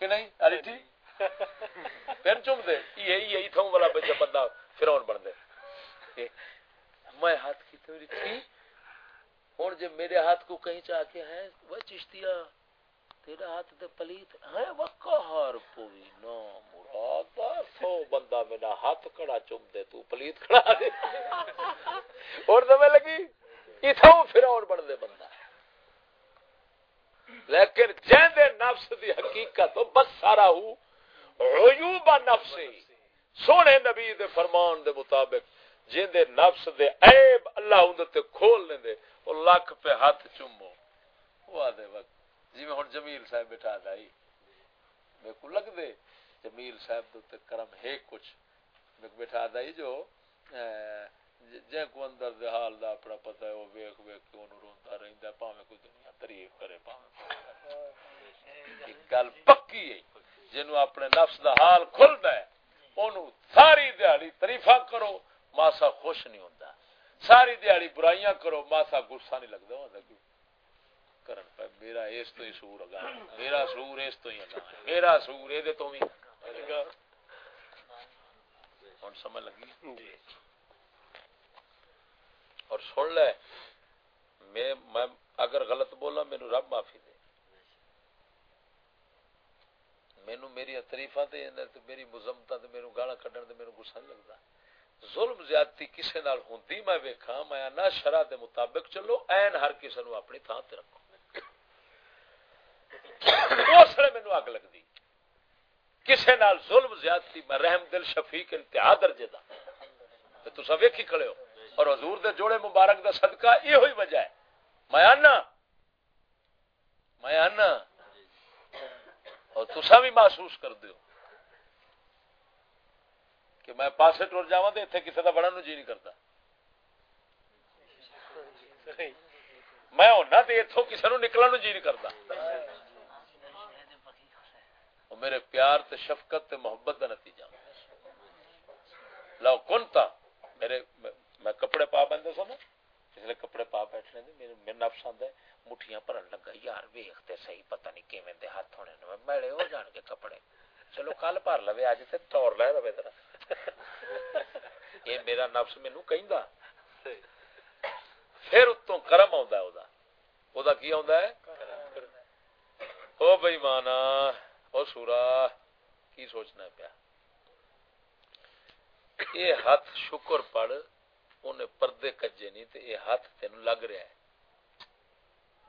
کہ نہیں؟ ارے ٹھیک؟ [LAUGHS] پھر چوم دے۔ یہی یہی تھوں والا بچہ بندہ فرعون بن دے۔ میں ہاتھ کی تو تھی۔ ہوں جب میرے ہاتھ کو کہیں چاہ کے ہے وہ چشتیا تیرا ہاتھ تے پلیت ہے وہ کہار پوی نا مراد سو بندہ میرا ہاتھ کڑا چوم دے تو پلیت کھڑا دے۔ [LAUGHS] اور سمجھ لگی اتوں فراؤن بن دے بندہ۔ لیکن جہدے نفس دی حقیقت بس سارا ہو عیوب نفس ہی۔ سونے نبی دے فرمان دے مطابق جہدے نفس دے عیب اللہ اندر تے کھول لیں دے وہ لاکھ پہ ہاتھ چمو وہ آدھے وقت جی میں ہن جمیل صاحب بیٹھا دائی میں کو لگ دے، جمیل صاحب دے کرم ہے کچھ۔ میں بیٹھا دائی جو، اے جے کو اندر دے حال دا اپنا پتہ ہے، وہ ویکھ ویکھ کے اونوں روندا رہندا ہے، پاویں کوئی دنیا تعریف کرے، پاویں ایک گل پکی ہے جنوں اپنے نفس دا حال کھلدا ہے اونوں ساری دیہاڑی تعریفاں کرو، ماسا خوش نہیں ہوندا۔ ساری دیہاڑی برائیاں کرو، ماسا غصہ نہیں لگدا۔ ہوندا کیوں کرن پہ میرا اس تو ہی سور اگا میرا سور اس تو ہی اگا میرا سور اے دے تو وی ہن سمجھ لگی؟ جی۔ اور سن لے۔ میں میں اگر غلط بولا مینو رب معافی دے۔ مینو میری تریفا میری مزمتا میرے گالا کڈن تے میرے غصہ نہیں لگتا ظلم زیادتی کسے نال ہوندی، میں ویکھاں، میں نہ شرع دے مطابق چلو این ہر کسے نو اپنی تھان تے رکھو۔ اس نے مینو اگ لگدی۔ کسے نال ظلم زیادتی، میں رحم دل، شفیق، انتہا درجے دا۔ تے تساں ویکھی کھڑے ہو۔ اور حضور دے جوڑے مبارک دا صدقہ یہ ہوئی وجہ ہے۔ میں آنا۔ میں آنا۔ اور تسا بھی محسوس کر دیو کہ میں پاسے ٹر جا تو اتنے کسی کا بڑا نو جی نہیں کرتا میں ہونا تو اتوں کسی نو نکلنے نو جی نہیں کرتا میرے پیار تے شفقت تے محبت کا نتیجہ۔ لو کون تھا میرے میں کپڑے پا بندے سو نا جسے کپڑے پا بیٹھنے دے میرے میرے نفس آندا ہے مٹھیاں بھرن لگا۔ یار ویکھتے صحیح پتہ نہیں کیویں دے ہاتھ ہونے نے۔ میڑے ہو جان کے کپڑے۔ چلو کل بھر لوے اج تے توڑ لے رہے ذرا۔ یہ میرا نفس مینوں کہندا۔ پھر اتوں کرم آندا ہے اودا۔ اودا کی آندا ہے؟ او بے ایمانا او سورا کی سوچنا پیا؟ یہ ہاتھ شکر پڑ انہیں پردے کجے نہیں تے یہ ہاتھ تین لگ رہا ہے۔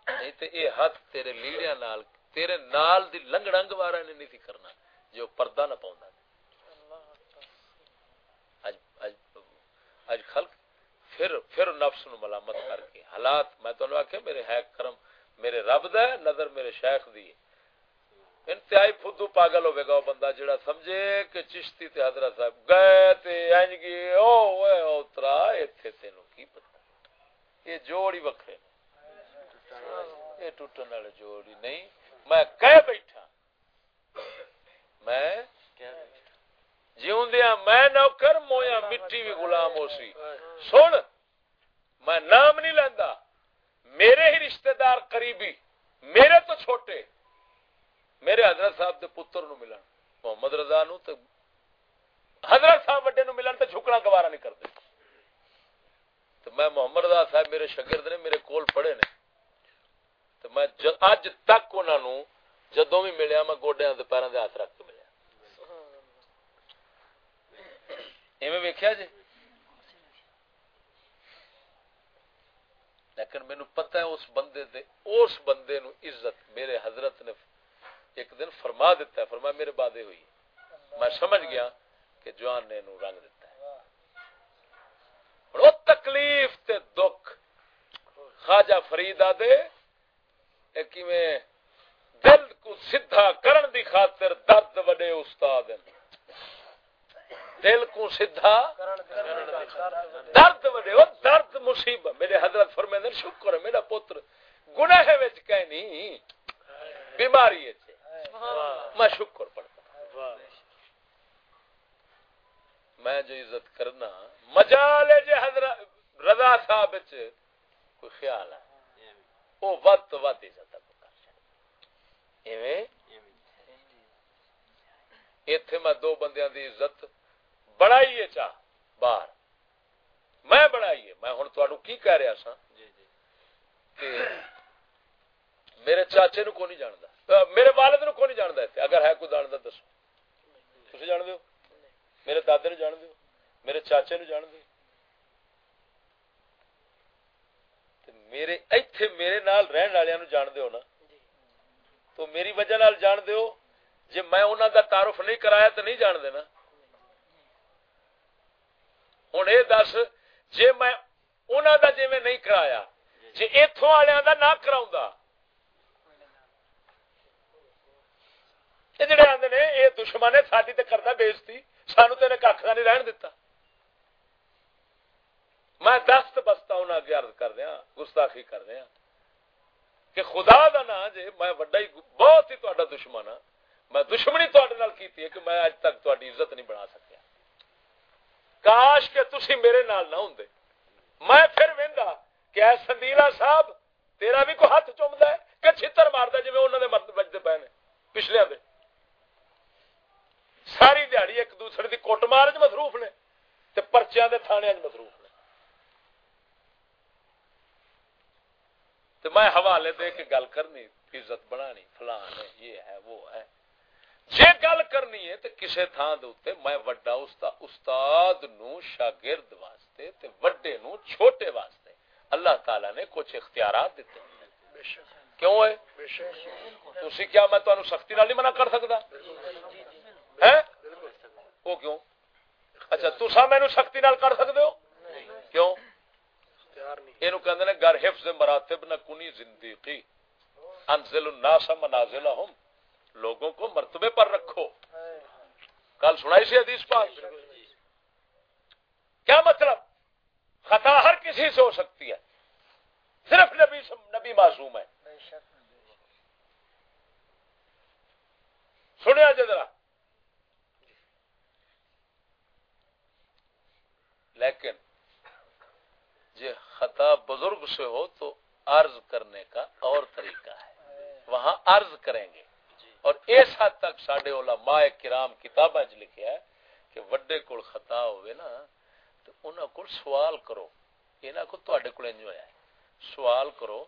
نہیں تے یہ ہاتھ تیرے لیڑیا نال، تیرے نال دی لنگڑنگ وارا نے نہیں تھی کرنا جو پردہ نہ پاؤں اج اج اج خلق پھر پھر نفس نو ملامت کر کے۔ حالات، میں تو آخیا میرے ہے کرم، میرے رب دا ہے، نظر میرے شیخ دی ہے۔ انتہائی فدو پاگل ہوئے گا وہ بندہ جڑا سمجھے کہ چشتی تے حضرت صاحب گئے تے اینج گی، او اوے اوترا ایتھے تینو کی پتہ؟ یہ جوڑی وکھرے یہ ٹوٹن والے جوڑی نہیں۔ میں کہہ بیٹھا۔ میں جیوندیا میں نوکر مویا مٹی بھی غلام ہو سی۔ سن، میں نام نہیں لیندا۔ میرے ہی رشتہ دار قریبی، میرے تو چھوٹے۔ میرے حضرت صاحب دے پتر نو ملن، محمد رضا نو تے حضرت صاحب وڈے نو ملن تے جھکنا گوارا نہیں کرتے۔ تو میں محمد رضا صاحب میرے شاگرد نے میرے کول پڑھے نے۔ تو میں اج تک انہاں نو جدوں بھی ملیا، میں گوڈیاں تے پیراں دے ہاتھ رکھ کے ملیا۔ ایویں ویکھیا جی؟ لیکن مینوں پتہ ہے اس بندے دے اس بندے نو عزت میرے حضرت نے ایک دن فرما دیتا ہے فرما میرے بادے ہوئی۔ میں سمجھ گیا کہ جوان نے نو رنگ دیتا ہے۔ وہ تکلیف تے دکھ۔ خواجہ فریدا دے ایک میں دل کو سدھا کرن دی خاطر درد وڈے استاد ہیں۔ دل کو سدھا درد وڈے، وہ درد مصیبت میرے حضرت فرمیندے شکر ہے، میرا پتر گناہ وچ کہیں نہیں، بیماری ہے میں شکر پڑھتا میں جو عزت کرنا مجال جی حضرت رضا صاحب کوئی خیال ہے؟ وہ ود تو ود عزت اتے میں دو بندیاں دی عزت بڑائی ہے چاہ باہر۔ میں بڑائی ہے۔ میں ہوں کی کہہ رہا سا میرے چاچے نو کو نہیں جانتا میرے والد نو کون جانتا ہے اگر ہے کوئی جانتا دسو۔ تھی جان دو میرے دادے نو جان دو میرے چاچے نو جان دو میرے ایتھے میرے نال رہن والے نو جان دیو نا؟ تو میری وجہ نال جان دیو جی میں انہوں دا تعارف نہیں کرایا تو نہیں جان دینا۔ ہوں یہ دس جی میں انہوں دا جی میں نہیں کرایا جی اتوں والوں دا نہ کراؤں جڑے آدھے نے یہ دشمن ہے ساری تو کرتا بےزتی سانو تو کھ کا نہیں رہن دتا میں دست بستا انہیں اگے ارد کر دیا گستاخی کر دیا کہ خدا دا نا جی میں وڈا ہی بہت ہی تا دشمن ہاں میں دشمنی کی کہ میں اج تک تاری عزت نہیں بنا سکیا کاش کہ تسی میرے نال نہ ہوں میں پھر وہدا کہ اے سندیلا صاحب تیرا بھی کوئی ہاتھ چومتا ہے کہ چھتر مارتا جی انہوں نے مرد بجتے پے نے پچھلے دے ساری دیہڑی ایک دوسرے کی کٹ مار چ مصروف نے پرچیا کے تھانے مصروف نے۔ میں حوالے دے کے گل کرنی عزت بنانی فلان ہے یہ ہے وہ ہے۔ جے گل کرنی ہے تو کسی تھان دے میں وڈا استاد نو شاگرد واسطے تے وڈے نو چھوٹے واسطے اللہ تعالی نے کچھ اختیارات دیتے کیوں ہے؟ تھی کیا میں تمہیں سختی نال نہیں منع کر سکتا وہ کیوں؟ اچھا تسا مینو سختی نال کر سکتے ہو؟ کیوں؟ یہ کہ گر حفظ مراتب نہ کنی زندگی۔ انزل الناس منازلہم۔ لوگوں کو مرتبے پر رکھو۔ کل سنائی سی حدیث پاک؟ کیا مطلب؟ خطا ہر کسی سے ہو سکتی ہے۔ صرف نبی نبی معصوم ہے۔ سنیا جی لیکن جی خطا بزرگ سے ہو تو عرض کرنے کا اور طریقہ ہے۔ وہاں عرض کریں گے۔ اور اس حد تک سڈے علماء کرام کتاب لکھا ہے کہ وڈے کول خطا ہوئے نا، تو انہوں کو سوال کرو۔ یہاں کو تے کو ہوا ہے۔ سوال کرو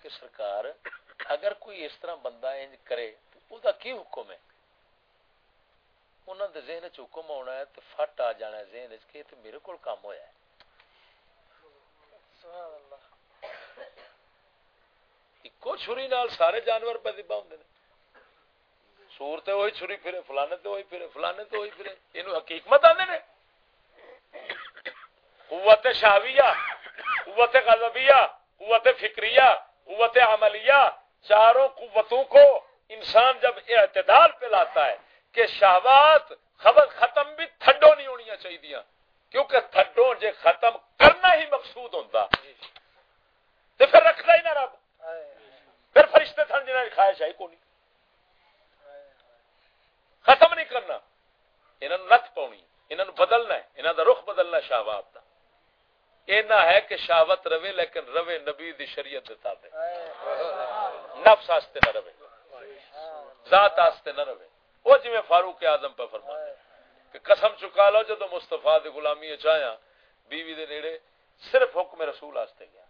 کہ سرکار، اگر کوئی اس طرح بندہ انج کرے تو او دا کی حکم ہے؟ انہوں نے ذہن حکم آنا ہے تو فٹ آ جانا ہے ذہن کہ تو میرے کو کام ہوا ہے۔ ایکو چھری نال سارے جانور پہ دبا ہوں سور تے وہی چھری پھرے فلانے تے وہی پھرے فلانے تے وہی پھرے۔ یہ حقیقت آدھے نے۔ قوت شاویہ قوت غضبیہ قوت فکریہ قوت عملیہ چاروں قوتوں کو انسان جب اعتدال پہ لاتا ہے کہ شہوات خبر ختم بھی تھڈو نہیں ہونی چاہیے کیونکہ تھڈو جے ختم کرنا ہی مقصود ہوتا تو پھر رکھنا ہی نہ رب۔ پھر فرشتے تھن جنہیں کھایا چاہیے کو نہیں ختم نہیں کرنا۔ انہوں نت پاؤنی انہوں بدلنا ہے انہوں کا رخ بدلنا شہوات کا اینا ہے کہ شہوت روے لیکن روے نبی دی شریعت دیتا دے نفس آستے نہ روے ذات آستے نہ روے وہ جی میں فاروق اعظم پہ فرما کہ قسم چکا لو جدو مستفا دی غلامی چاہیا بیوی دے نیڑے صرف حکم رسول آستے گیا۔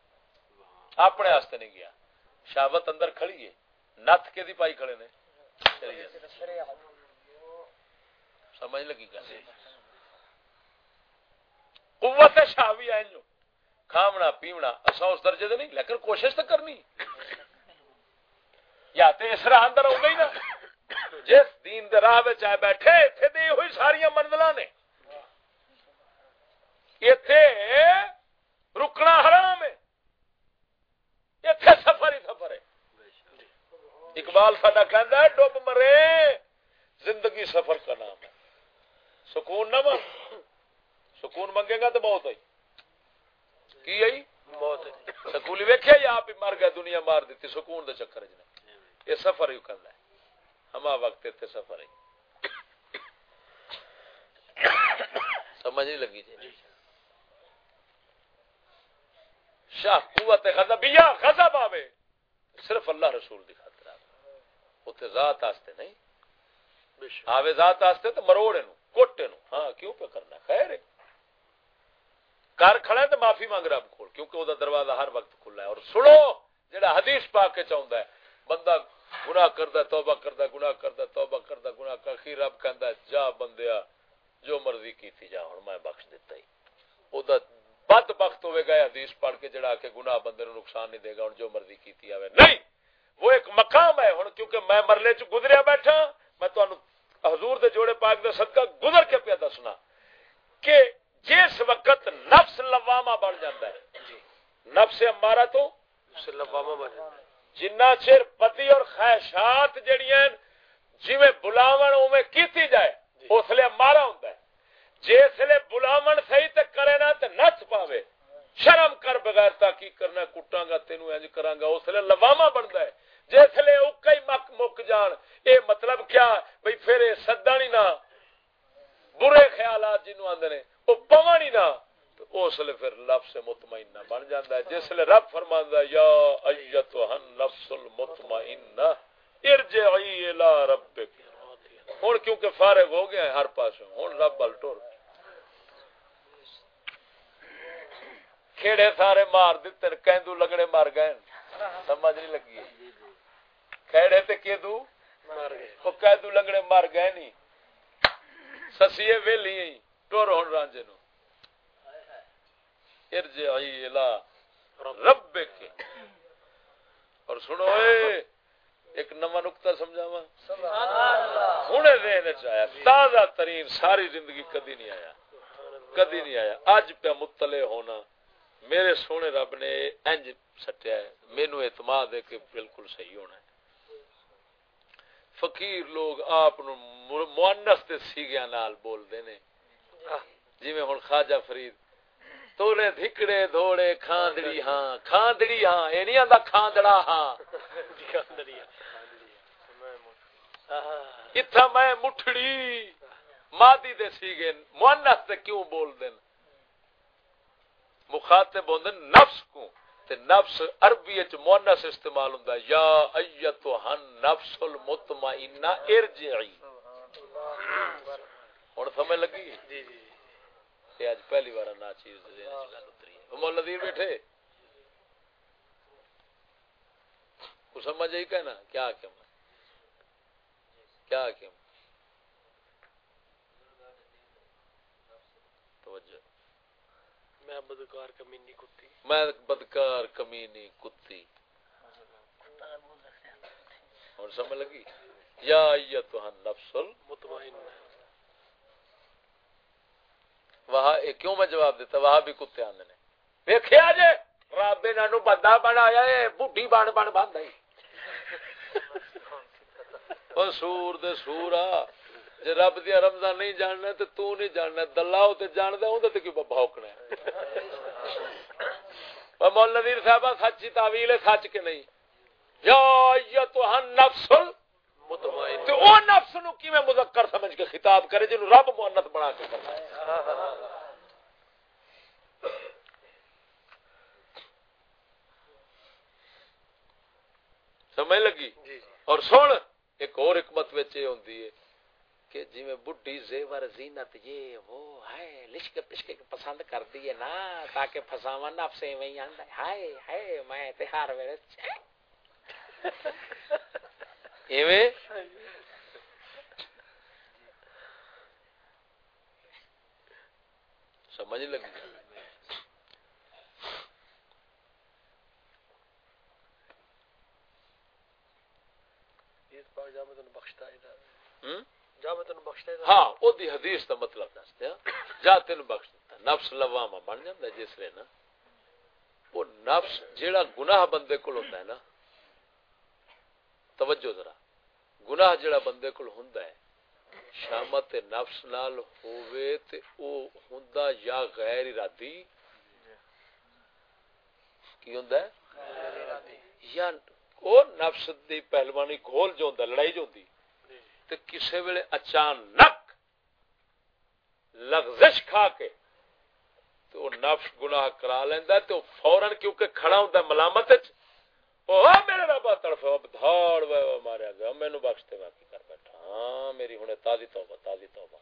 اپنے آستے نہیں گیا۔ شہوت اندر کھڑی ہے۔ نت کے دی پائی کھڑے نے۔ سمجھ لگی گا قوت شاوی ہے جو کھامنا پیونا اصا اس درجے دے نہیں، لیکن کوشش تو کرنی۔ یا تے اسرا اندر ہو گئی نا جس دین دے راہ چاہے بیٹھے اتنے دے ہوئی ساری منزل نے۔ اتے رکنا حرام ہے۔ اتے سفر ہی سفر ہے۔ اقبال ساڈا کہہ ڈب مرے زندگی سفر کا نام ہے۔ سکون نہ من سکون منگے گا تو بہت ہے کی آئی؟ سکولی ویکیا یا آپ مر گئے دنیا مار دیتی سکون دے چکر یہ سفر ہی کرنا ہے۔ ہما وقت اتنے سفر ہے۔ سمجھ نہیں لگی جی۔ شاہ قوت غضبیہ غضب آوے۔ صرف اللہ رسول دی خاطر آوے۔ اتنے ذات آستے نہیں۔ آوے ذات آستے تو مروڑے نو کوٹے نو۔ ہاں کیوں پہ کرنا؟ خیر ہے۔ کر کھڑا ہے تو معافی مانگ رہا کھول کیونکہ وہ دروازہ ہر وقت کھلا ہے۔ اور سنو جڑا حدیث پا کے چاہتا ہے بندہ گناہ کردا توبہ کردا گناہ کردا توبہ کردا گناہ کر خیر رب کہندا جا بندیا جو مرضی کیتی جا ہن میں بخش دیتا ہی۔ او دا بد بخت ہوے گا حدیث پڑھ کے جڑا کہ گناہ بندے نو نقصان نہیں دے گا ہن جو مرضی کیتی آوے۔ نہیں! وہ ایک مقام ہے ہن کیونکہ میں مرلے چ گزریا بیٹھا میں تانوں حضور دے جوڑے پاک دے صدقہ گزر کے پیا دسنا کہ جس وقت نفس لواما بن جاتا ہے جی۔ نفس امارا تو لواما بن جنہ چر پتی اور خواہشات جڑیاں جی بلاون اوے کیتی جائے جی۔ اس لیے مارا ہوں جسے بلاون صحیح تے کرے نا تے نچ پاوے شرم کر بغیر تا کی کرنا کٹاں گا تینو انج کراں گا اس لیے لواما بندا ہے۔ جسے اوکا ہی مک مک جان اے مطلب کیا؟ بھئی پھر سدا نہیں نہ برے خیالات جنوں آندے نے وہ پون ہی نہ اس لیے پھر لفظ مطمئنہ بن جاتا ہے۔ جس لیے رب فرما یا ایتوہن نفس المطمئنہ ارجعی الى ربک۔ ہوں کیونکہ فارغ ہو گیا ہے ہر پاس ہوں رب بل ٹور کھیڑے سارے مار دیتے کیندو لگڑے مار گئے سمجھ نہیں لگی۔ کھیڑے تے کیدو مار گئے۔ وہ کیدو لگڑے مار گئے نہیں۔ سسیے ویلی ٹور ہون رانجے نو ارجعی الى ربک. اور سنو اے ایک نقطہ سمجھاوا ہوں تازہ ترین ساری زندگی کدی نہیں آیا کدی نہیں آیا۔ اج پہ مطلع ہونا میرے سونے رب نے انج سٹیا ہے مینو اعتماد ہے کہ بالکل صحیح ہونا ہے۔ فقیر لوگ آپ مونس کے سیگیا نال جی میں ہوں خواجہ فرید تولے دھکڑے دھوڑے کھاندڑی ہاں کھاندڑی ہاں یہ نہیں آتا کھاندڑا ہاں۔ اتھا میں مٹھڑی مادی دے سیگے مونس تے کیوں بول دین؟ مخاطب ہوندے نفس کو تے نفس عربی وچ مؤنث استعمال ہوندا یا ایتو ہن نفس المطمئنہ ارجعی ہن سمجھ لگی؟ جی جی۔ یہ اج پہلی بار نا چیز دے گل اتری ہے۔ مولا نذیر بیٹھے۔ کو سمجھ آئی کہنا کیا کیا کیا توجہ۔ میں بدکار کمینی کتی۔ میں بدکار کمینی کتی۔ اور سمجھ لگی؟ یا ایتھا النفس وہاں کیوں میں جواب دیتا وہاں بھی کتے آندے نے ویکھیا جے رب انہاں نو بندہ بنایا اے بڈھی بن بن بندا اے او سور دے سورا جے رب دیا رمضان نہیں جاننا تے تو نہیں جاننا دلاو تے جاندا اون تے کی بھوکنا ہے او مولا نذیر صاحب سچی تعویل ہے سچ کے نہیں یا ایتھا النفس مطمئن تے او نفس نو کیویں مذکر سمجھ کے خطاب کرے جنوں رب مؤنث بنا کے کرتا ہے سمجھ لگی؟ جی، جی۔ اور سن ایک اور حکمت وچ ہوندی ہے کہ جی میں بڈھی زیور زینت یہ وہ ہے لشک پشک پسند کر دی نا تاکہ پھساوا نفس ایویں آندا ہائے ہائے میں تے ہر ویلے ایویں؟ سمجھ لگی۔ ہاں حدیث دا مطلب دستے جا تین بخش دیتا نفس بن جاندا جس لے نا وہ نفس جیڑا گناہ بندے کول ہوندا ہے نا۔ توجہ ذرا۔ گناہ جیڑا بندے کول ہوندا ہے۔ شامت نفس نال ہووے تے او ہوندا یا غیر ارادی؟ کی ہوندا ہے؟ غیر ارادی۔ یا او نفس دی پہلوانی گھول جو ہوندا لڑائی جو ہوندی تے کسے ویلے اچانک لغزش کھا کے تو نفس گناہ کرا لیندا تے فورن کیونکہ کھڑا ہوندا ملامت وچ او میرے رب طرف دھاڑ وے ماریا گیا مینوں بخش تے باقی کر ہاں میری ہنے تازی توبہ تازی توبہ۔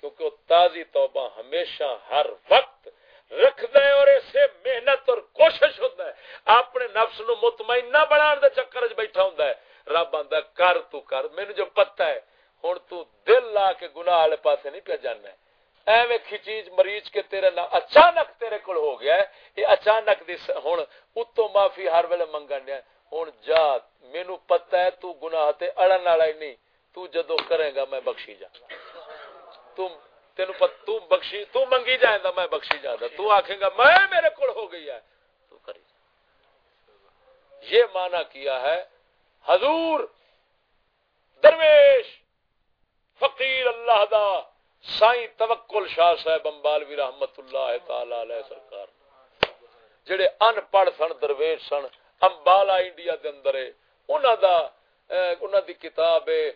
کیونکہ وہ تازی توبہ ہمیشہ ہر وقت رکھ دے اور اسے محنت اور کوشش ہوتا ہے۔ اپنے نفس نو مطمئن نہ بنان دے چکر بیٹھا ہوندا ہے۔ رب آندا کر تو کر، مینوں جو پتہ ہے، ہن تو دل لا کے گناہ والے پاسے نہیں پیا جانا ہے۔ ایویں کھچیج مریض کے تیرے نہ اچانک تیرے کول ہو گیا ہے یہ اچانک دی ہن اتو معافی ہر ویلے منگن دیا ہن جا، مینوں پتہ ہے تو گناہ تے اڑن والا ہی نہیں۔ تو جدو کرے گا میں بخشی جا تم تین تو بخشی تو منگی جائے گا میں بخشی جانا تو آکھے گا میں میرے کول ہو گئی ہے۔ تو کری۔ یہ مانا کیا ہے؟ حضور، درویش، فقیر اللہ دا سائیں توکل شاہ صاحب امبالوی رحمت اللہ تعالی علیہ سرکار۔ جڑے ان پڑھ سن، درویش سن، امبالا انڈیا دے اندر انہاں دا انہاں دی کتاب ہے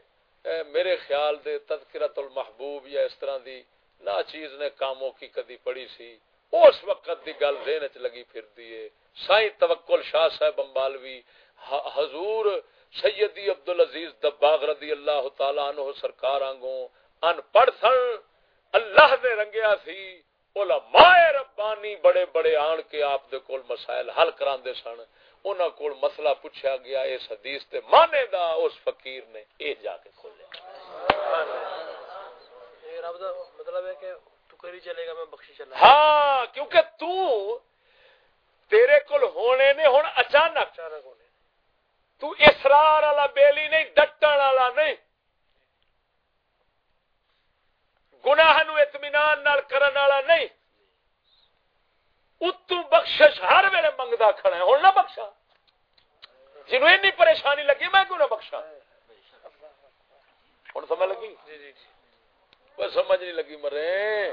میرے خیال دے تذکرۃ المحبوب یا اس طرح دی نا چیز نے کاموں کی کدی پڑھی سی، اس وقت دی گل ذہن وچ لگی پھردی ہے۔ سائیں توکل شاہ صاحب امبالوی حضور سیدی عبدالعزیز دباغ رضی اللہ تعالی عنہ سرکار آنگوں ان پڑھ سن، اللہ دے رنگیا سی، علماء ربانی بڑے بڑے آن کے آپ دے کول مسائل حل کران دے سن۔ انہاں کول مسئلہ پوچھا گیا اس حدیث تے مانے دا اس فقیر نے اے جا کے کھولیا۔ مطلب ہے کہ تو کری چلے گا میں بخشی چلا ہاں کیونکہ تو تیرے کول ہونے نے ہن اچانک اچانک ہونے۔ تو اسرار والا بیلی نہیں ڈٹن والا نہیں۔ گناہ نو اطمینان نال کرن والا نہیں۔ اتو بخش منگتا کھڑا ہوں نہ بخشا۔ جنوب این پریشانی لگی میں کیوں نہ بخشا؟ ہوں سمجھ لگی؟ جی، جی، جی۔ سمجھ نہیں لگی مرے۔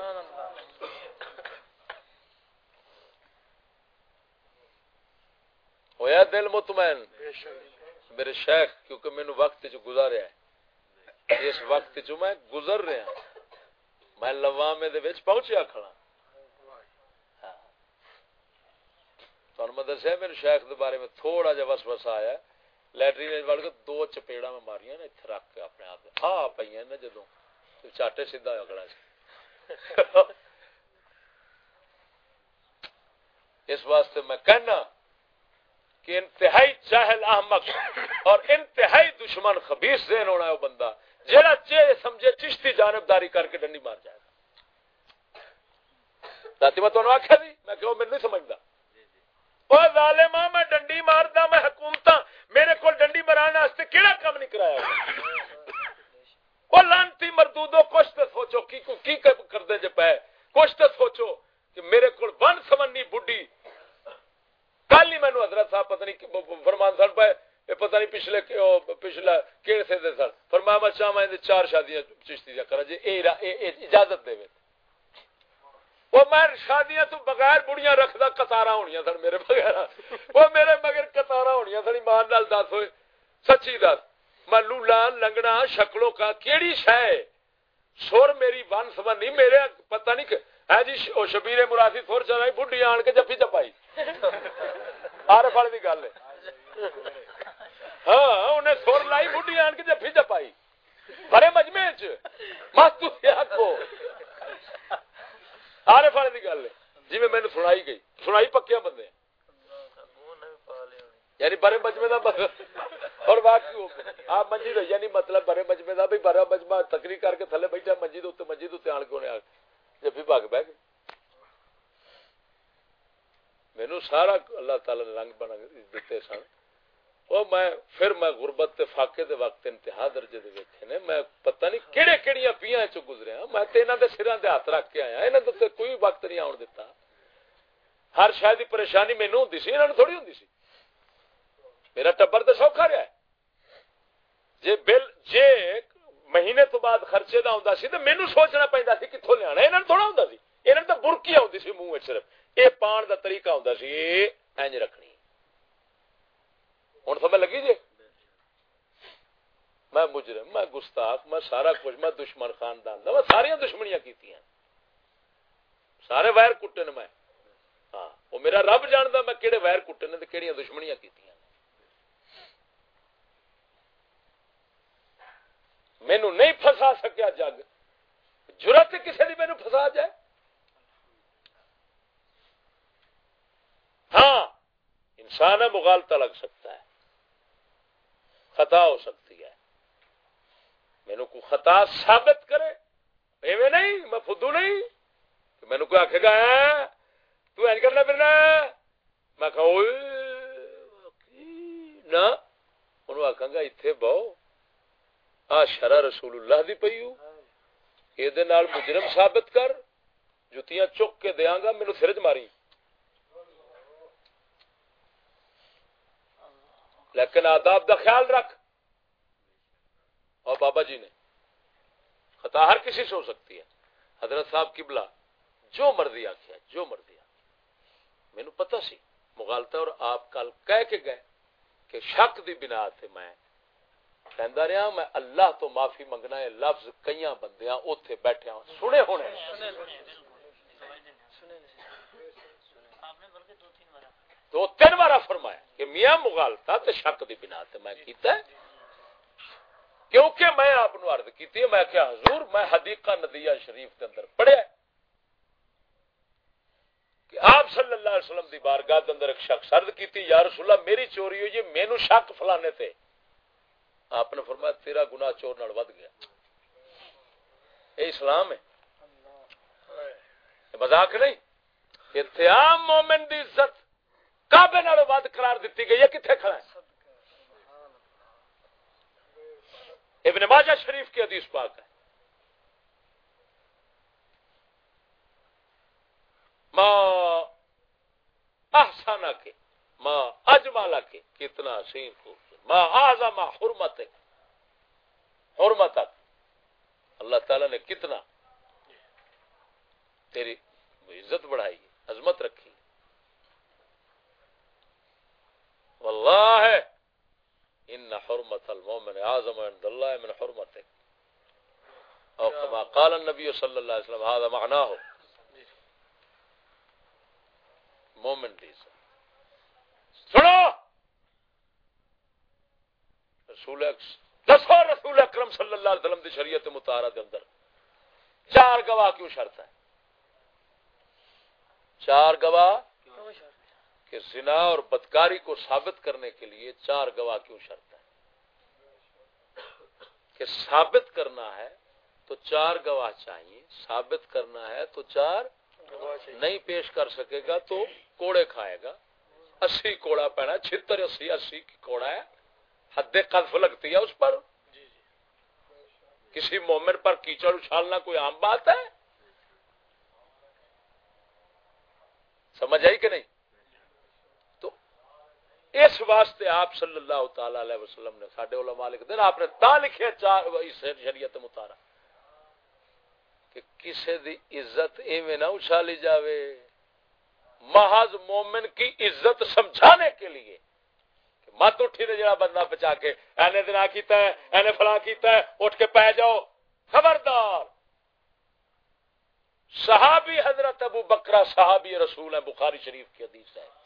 ہویا دل مطمئن؟ میرے شیخ کیونکہ مینو وقت چ گزاریا ہے۔ اس وقت چ میں گزر رہا میں لوامے دے وچ پہنچیا کھڑا ہاں میں دسیا، میرے شیخ دے بارے میں تھوڑا جا وسوسہ آیا لٹرین وڑ کے دو چپیڑا میں ماریاں نے اتنے رکھ کے اپنے آپ آ پہ نا جدو چاٹے سیدا اگڑا سی۔ اس واسطے میں کہنا کہ انتہائی چاہل احمق اور انتہائی دشمن خبیص ذہن ہونا ہے وہ بندہ جہاں چے سمجھے چشتی جانبداری کر کے ڈنڈی مار جائے گا۔ رات میں تمہیں آخیا بھی میں کہ میں نہیں سمجھتا ظالما میں ڈنڈی ماردا، میں حکومت میرے کو ڈنڈی واسطے نہیں کرایا وہ لانتی مردودو، کچھ تو سوچو، کی کی کر دے جے پے؟ کچھ تو سوچو کہ میرے کو ون سمنی بڈھی۔ کل ہی مینو حضرت صاحب پتہ نہیں فرمان سن پائے پتہ نہیں پچھلے پچھلا سے دے سن۔ فرمایا، میں چاہواں چار شادیاں چشتی دیا کرا جی اجازت دے وہ میں شادیاں تو بغیر بڑیاں رکھدا کتارا ہونیاں سن میرے بغیر۔ وہ میرے مگر کتارا ہونیاں سن، ایمان نال دس ہوئے۔ سچی دس، میں لولا لنگنا شکلوں کا کیڑی شے؟ سر میری ون سمن نہیں میرے پتہ نہیں کہ ہے جی شبیر مرادی سر چلائی، بڈھی آن کے جفی چپائی آر فل کی گل ہے۔ ہاں انہیں سر لائی، بڈھی آن کے جفی چپائی بڑے مجمے چ۔ مست آخو آر فل کی گل ہے۔ جی میں مینو سنائی گئی۔ سنائی پکیا بندے۔ یعنی بڑے مجمے کا اور باقی آپ منجی رہی یعنی مطلب بڑے مجمے کا بھی، بڑا مجمع تقریر کر کے تھلے بیٹھا منجی دے اوتے منجی دے اوتے آن کے انہیں جب بھی بھاگ بہ گئے۔ مینو سارا اللہ تعالی نے رنگ بنا دیتے سن۔ وہ میں پھر میں غربت تے فاقے دے وقت انتہا درجے دے ویکھے نے، میں پتہ نہیں کیڑے کیڑیاں پیاں چ گزریا ہاں۔ میں تے انہاں دے سراں تے ہاتھ رکھ کے آیا، انہاں تے کوئی وقت نہیں آون دیتا ہر شاید دی پریشانی مینوں ہوندی سی، انہاں نوں تھوڑی ہوندی سی۔ میرا ٹبر تے سوکھا رہیا ہے۔ جے بل، جے مہینے تو بعد خرچے دا ہوندا سی تے مینوں سوچنا پیندا سی کتھوں لے انہاں نوں تھوڑا ہوندا سی، انہاں تے برکی ہوندی سی منہ وچ صرف۔ اے پان دا طریقہ ہوندا سی اینج رکھنی۔ ہن سمجھ لگی جی؟ میں مجرم، میں گستاخ، میں سارا کچھ، میں دشمن خاندان دا، میں ساری دشمنیاں کیتیاں۔ سارے وائر کٹے نے میں۔ ہاں وہ میرا رب جاندا میں کیڑے وائر کٹے نے تے کیڑیاں دشمنیاں کیتیاں۔ مینو نہیں فسا سکیا جگ۔ جرت کسی بھی مینو فسا جائے؟ ہاں انسان ہے مغالتا لگ سکتا ہے۔ خطا ہو سکتی ہے۔ مینو کو خطا ثابت کرے ایویں نہیں میں فدو نہیں مینو کوئی آخے گا تو این کرنا پھرنا میں کہ نہ انہوں آخا گا اتنے بہو آ شرع رسول اللہ دی پئی ہو۔ یہ مجرم ثابت کر جتیاں چک کے دیاں گا مینو سرج ماری۔ لیکن آداب دا خیال رکھ۔ اور بابا جی نے۔ خطا ہر کسی سے ہو سکتی ہے۔ حضرت صاحب کی جو مرضی آخیا جو مرضی آ مینو پتا سی مغالتا اور آپ کل کہہ کے گئے کہ شک دی بنا سے میں کہندا رہا، میں اللہ تو معافی منگنا ہے، لفظ کئی بندیاں اوتھے بیٹھے ہوں سنے ہونے۔ دو تین بار فرمایا کہ میاں مغالتا تے شک دی بنا تے میں کیتا ہے۔ کیونکہ میں آپ نو عرض کیتی ہے، میں کہ حضور، میں حدیقہ ندیہ شریف کے اندر پڑھیا کہ آپ صلی اللہ علیہ وسلم دی بارگاہ دے اندر ایک شخص عرض کیتی، یا رسول اللہ، میری چوری ہوئی جی، مینوں شک فلانے تے۔ آپ نے فرمایا، تیرا گنا چور نال ود گیا۔ یہ اسلام ہے۔ مذاق نہیں۔ اتحام مومن دی عزت کعبے نال ود قرار دیتی گئی ہے کتنے کھڑا ہے؟ ابن ماجہ شریف کی حدیث پاک ہے۔ ما احسانہ کے، ما اجمالا کے، کتنا حسین خوبصورت، ما اعظم حرمت حرمت اللہ تعالی نے کتنا تیری عزت بڑھائی، عظمت رکھی۔ واللہ ان حرمت المومن اعظم عند اللہ من حرمتک او کما قال النبی صلی اللہ علیہ وسلم، هذا معناه. مومن دی سنو! رسول دسو رسول اکرم صلی اللہ علیہ وسلم دی شریعت مطالعہ دے اندر۔ چار گواہ کیوں شرط ہے؟ چار گواہ کہ زنا اور بدکاری کو ثابت کرنے کے لیے چار گواہ کیوں شرط ہے کہ ثابت کرنا ہے تو چار گواہ چاہیے ثابت کرنا ہے تو چار نہیں پیش کر سکے گا تو کوڑے کھائے گا۔ اسی کوڑا پہنا چھتر اسی اسی کی کوڑا ہے۔ حد قذف لگتی ہے اس پر۔ کسی مومن پر کیچڑ اچھالنا کوئی عام بات ہے؟ سمجھ آئی کہ نہیں؟ اس واسطے آپ صلی اللہ تعالی علیہ وسلم نے ساڈے علماء لکھ دین، آپ نے تا لکھے چار اس شریعت متارا کہ کسی دی عزت ایویں نہ اچھالی جاوے۔ محض مومن کی عزت سمجھانے کے لیے مت اٹھی نے جڑا بندہ بچا کے اینے دن کیتا ہے، اینے فلاں کیتا ہے، اٹھ کے پہ جاؤ۔ خبردار! صحابی حضرت ابو بکرا صحابی رسول ہے بخاری شریف کی حدیث ہے۔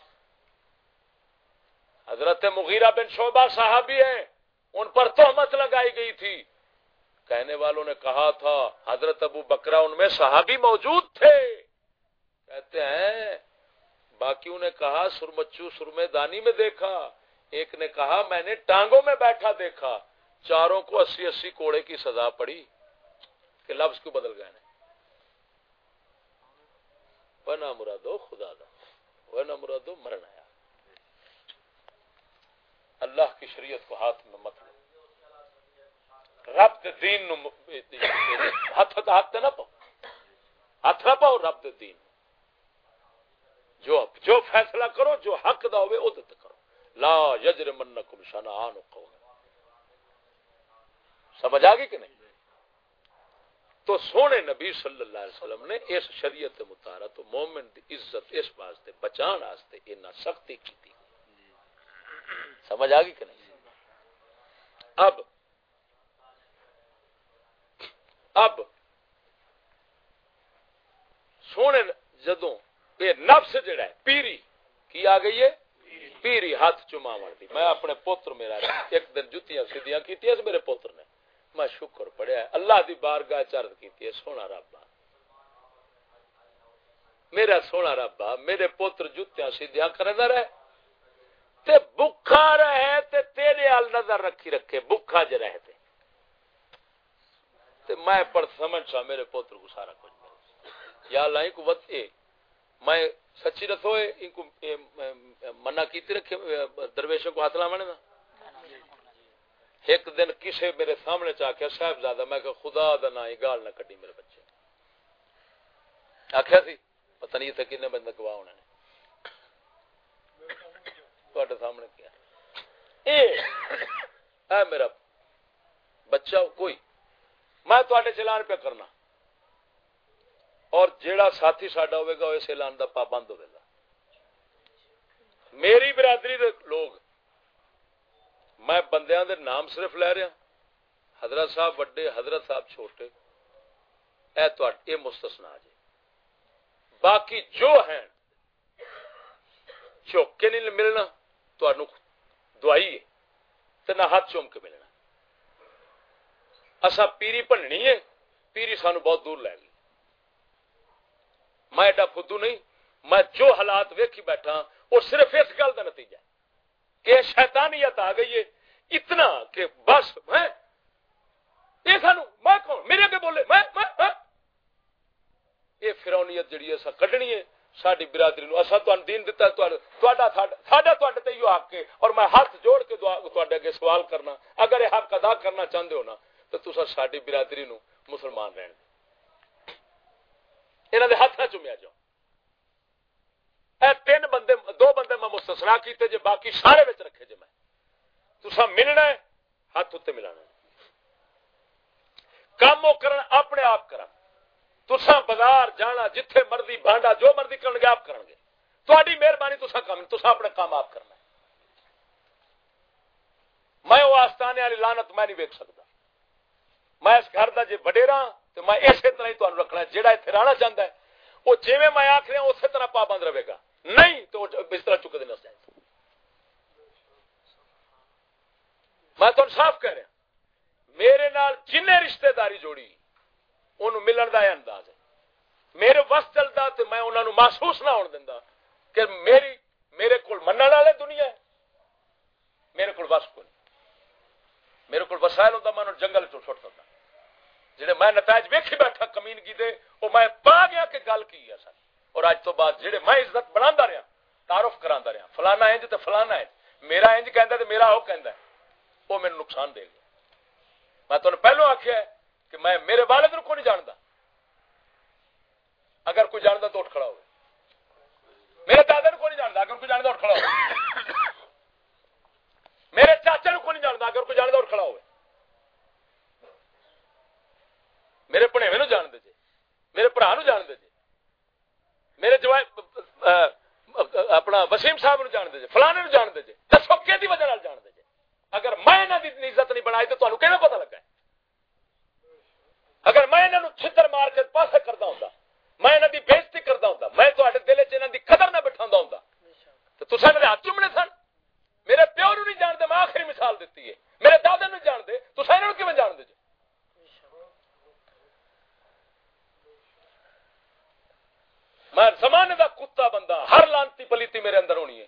حضرت مغیرہ بن شعبہ صحابی ہیں، ان پر تہمت لگائی گئی تھی۔ کہنے والوں نے کہا تھا، حضرت ابو بکرا ان میں صحابی موجود تھے۔ کہتے ہیں، باقیوں نے کہا سرمچو سرمے دانی میں دیکھا۔ ایک نے کہا، میں نے ٹانگوں میں بیٹھا دیکھا۔ چاروں کو اسی اسی کوڑے کی سزا پڑی کہ لفظ کیوں بدل گئے نہ مرادو خدا دا۔ وہ نہ مرادو مرن آیا اللہ کی شریعت کو ہاتھ میں مت لو۔ رب دین نو ہاتھ ہاتھ نہ پاؤ۔ ہاتھ نہ پاؤ رب دین۔ جو جو فیصلہ کرو، جو حق دا ہوئے، او کرو۔ لا یجر منکم شنآن قوم سمجھ آ گئی کہ نہیں؟ تو سونے نبی صلی اللہ علیہ وسلم نے اس شریعت متارا تو مومن دی عزت اس واسطے بچان واسطے اتنا سختی کی تھی۔ سمجھ آ گئی کہ نہیں؟ اب اب، سونے جدوں یہ نفس جڑا ہے، پیری، کی آ گئی ہے؟ پیری ہاتھ چما مارتی میں اپنے پوتر میرا ایک دن جتیاں سیدیاں کی میرے پوتر نے۔ میں شکر پڑھیا اللہ دی بارگاہ چرد کی سونا رابا میرا سونا رابا میرے پوتر جتیاں سیدیاں کرنا رہے۔ تے بکھا رہے تے تیرے ال نظر رکھی رکھے، بکھا ج رہے تے۔ تے میں پڑھ سمجھ سا، میرے پوتر کو سارا کچھ۔ یا اللہ کو وت میں سچی رسو ان کو منع کیتی رکھے درویشوں کو ہاتھ لاونے نا ایک دن کسے میرے سامنے چاہ کے صاحب زیادہ میں کہ خدا دا نہ گال نہ کٹی میرے بچے۔ آخیا سی، پتہ نہیں تھا کنے بندہ گواہ ہونے تواڈے سامنے کیا اے اے میرا بچہ کوئی میں تواڈے چلان پہ کرنا اور جیڑا ساتھی ساڈا ہوئے گا اس اعلان دا پابند ہوئے گا میری برادری دے لوگ میں بندیاں دے نام صرف لے رہا حضرت صاحب وڈے حضرت صاحب چھوٹے اے تو اے مستثنا جی باقی جو ہیں چوک کے نہیں ملنا تو دعائی ہے تو نہ ہاتھ چوم کے ملنا اصا پیری بننی ہے پیری سانو بہت دور لے گی میں ایڈا فدو نہیں میں جو حالات ویکھی بیٹھا وہ صرف اس گل کا نتیجہ کہ شیطانیت آ گئی ہے اتنا کہ بس میں یہ سانو میں کون میرے کے بولے میں یہ فرونیت جڑی ہے سا کڈنی ہے ساری برادری نو اسا تو دین دیتا ہے ساڈا تواڈے تے یو حق ہے اور میں ہاتھ جوڑ کے دعا تواڈے اگے سوال کرنا اگر یہ حق ادا کرنا چاہندے ہو نا تو تسا ساری برادری نو مسلمان رہن انہاں دے ہاتھ نہ چومیا جاؤ اے تین بندے دو بندے میں مستثنا کیتے جے باقی سارے وچ رکھے جے میں تسا ملنا ہے ہاتھ اتنے ملانا کام وہ کرن اپنے آپ کرن تسا بازار جانا جتھے مرضی بانڈا جو مرضی کرن گے، آپ کرن گے۔ مہربانی تسا کام تسا اپنے کام آپ کرنا میں وہ آستانے والی لانت میں نہیں ویک سکتا میں اس گھر کا جی وڈیرا تو میں اسی طرح ہی تمہیں رکھنا جہاں اتنے رہنا چاہتا ہے۔ وہ جی میں آخ رہا اسی طرح پابند رہے گا۔ نہیں تو بستر چک دینا چاہیے میں تمہیں صاف کہہ رہا میرے نال جن رشتہ داری جوڑی ان ملن کا انداز ہے۔ میرے وس چلتا تو میں انہوں نے محسوس نہ ہونے دینا کہ میری میرے کو من والے دنیا ہے۔ میرے کو وس کو میرے کو وسائل ہوتا میں جنگل چ چھوٹ سکتا جہے میں نتائج ویکھی بیٹھا کمینگی دے وہ میں پا گیا کہ گل کی ہے سر۔ اور اج تو بعد جہے میں عزت بنا رہا، تعارف کرا رہا، فلانا انج تو فلانا ہے میرا انج کہ میرا وہ کہ وہ میرے نقصان دے گا میں تمہیں پہلو آخیا کہ میں میرے والد کو نہیں جانتا اگر کوئی جانتا تو اٹھ کھڑا ہو میرے دادا کو نہیں جانتا اگر کوئی جانتا اٹھ کھڑا ہو میرے چاچا کو نہیں جانتا اگر کوئی جانتا اٹھ کھڑا ہو میرے پڑھے نو جان دے میرے برا نو جان دے میرے جو اپنا وسیم صاحب نو جان دے فلانے نو جان دے دسو کہ وجہ جان دے اگر میں کی عزت نہیں بنائی تو تمہیں کہ پتا لگا ہے؟ اگر میں انہوں چھتر مار کے پاسے کرتا ہوں میں انہوں کی بےزتی کرتا ہوں میں تے دل چ کی قدر نہ بٹھا ہوں تو تصا میرے ہاتھ چومنے سن؟ میرے پیو نو نہیں جانتے، میں آخری مثال دیتی ہے۔ میرے دادے نہیں جانتے تو سر کیون جانتے جی؟ میں زمانے دا کتا بندہ، ہر لانتی پلیتی میرے اندر ہونی ہے۔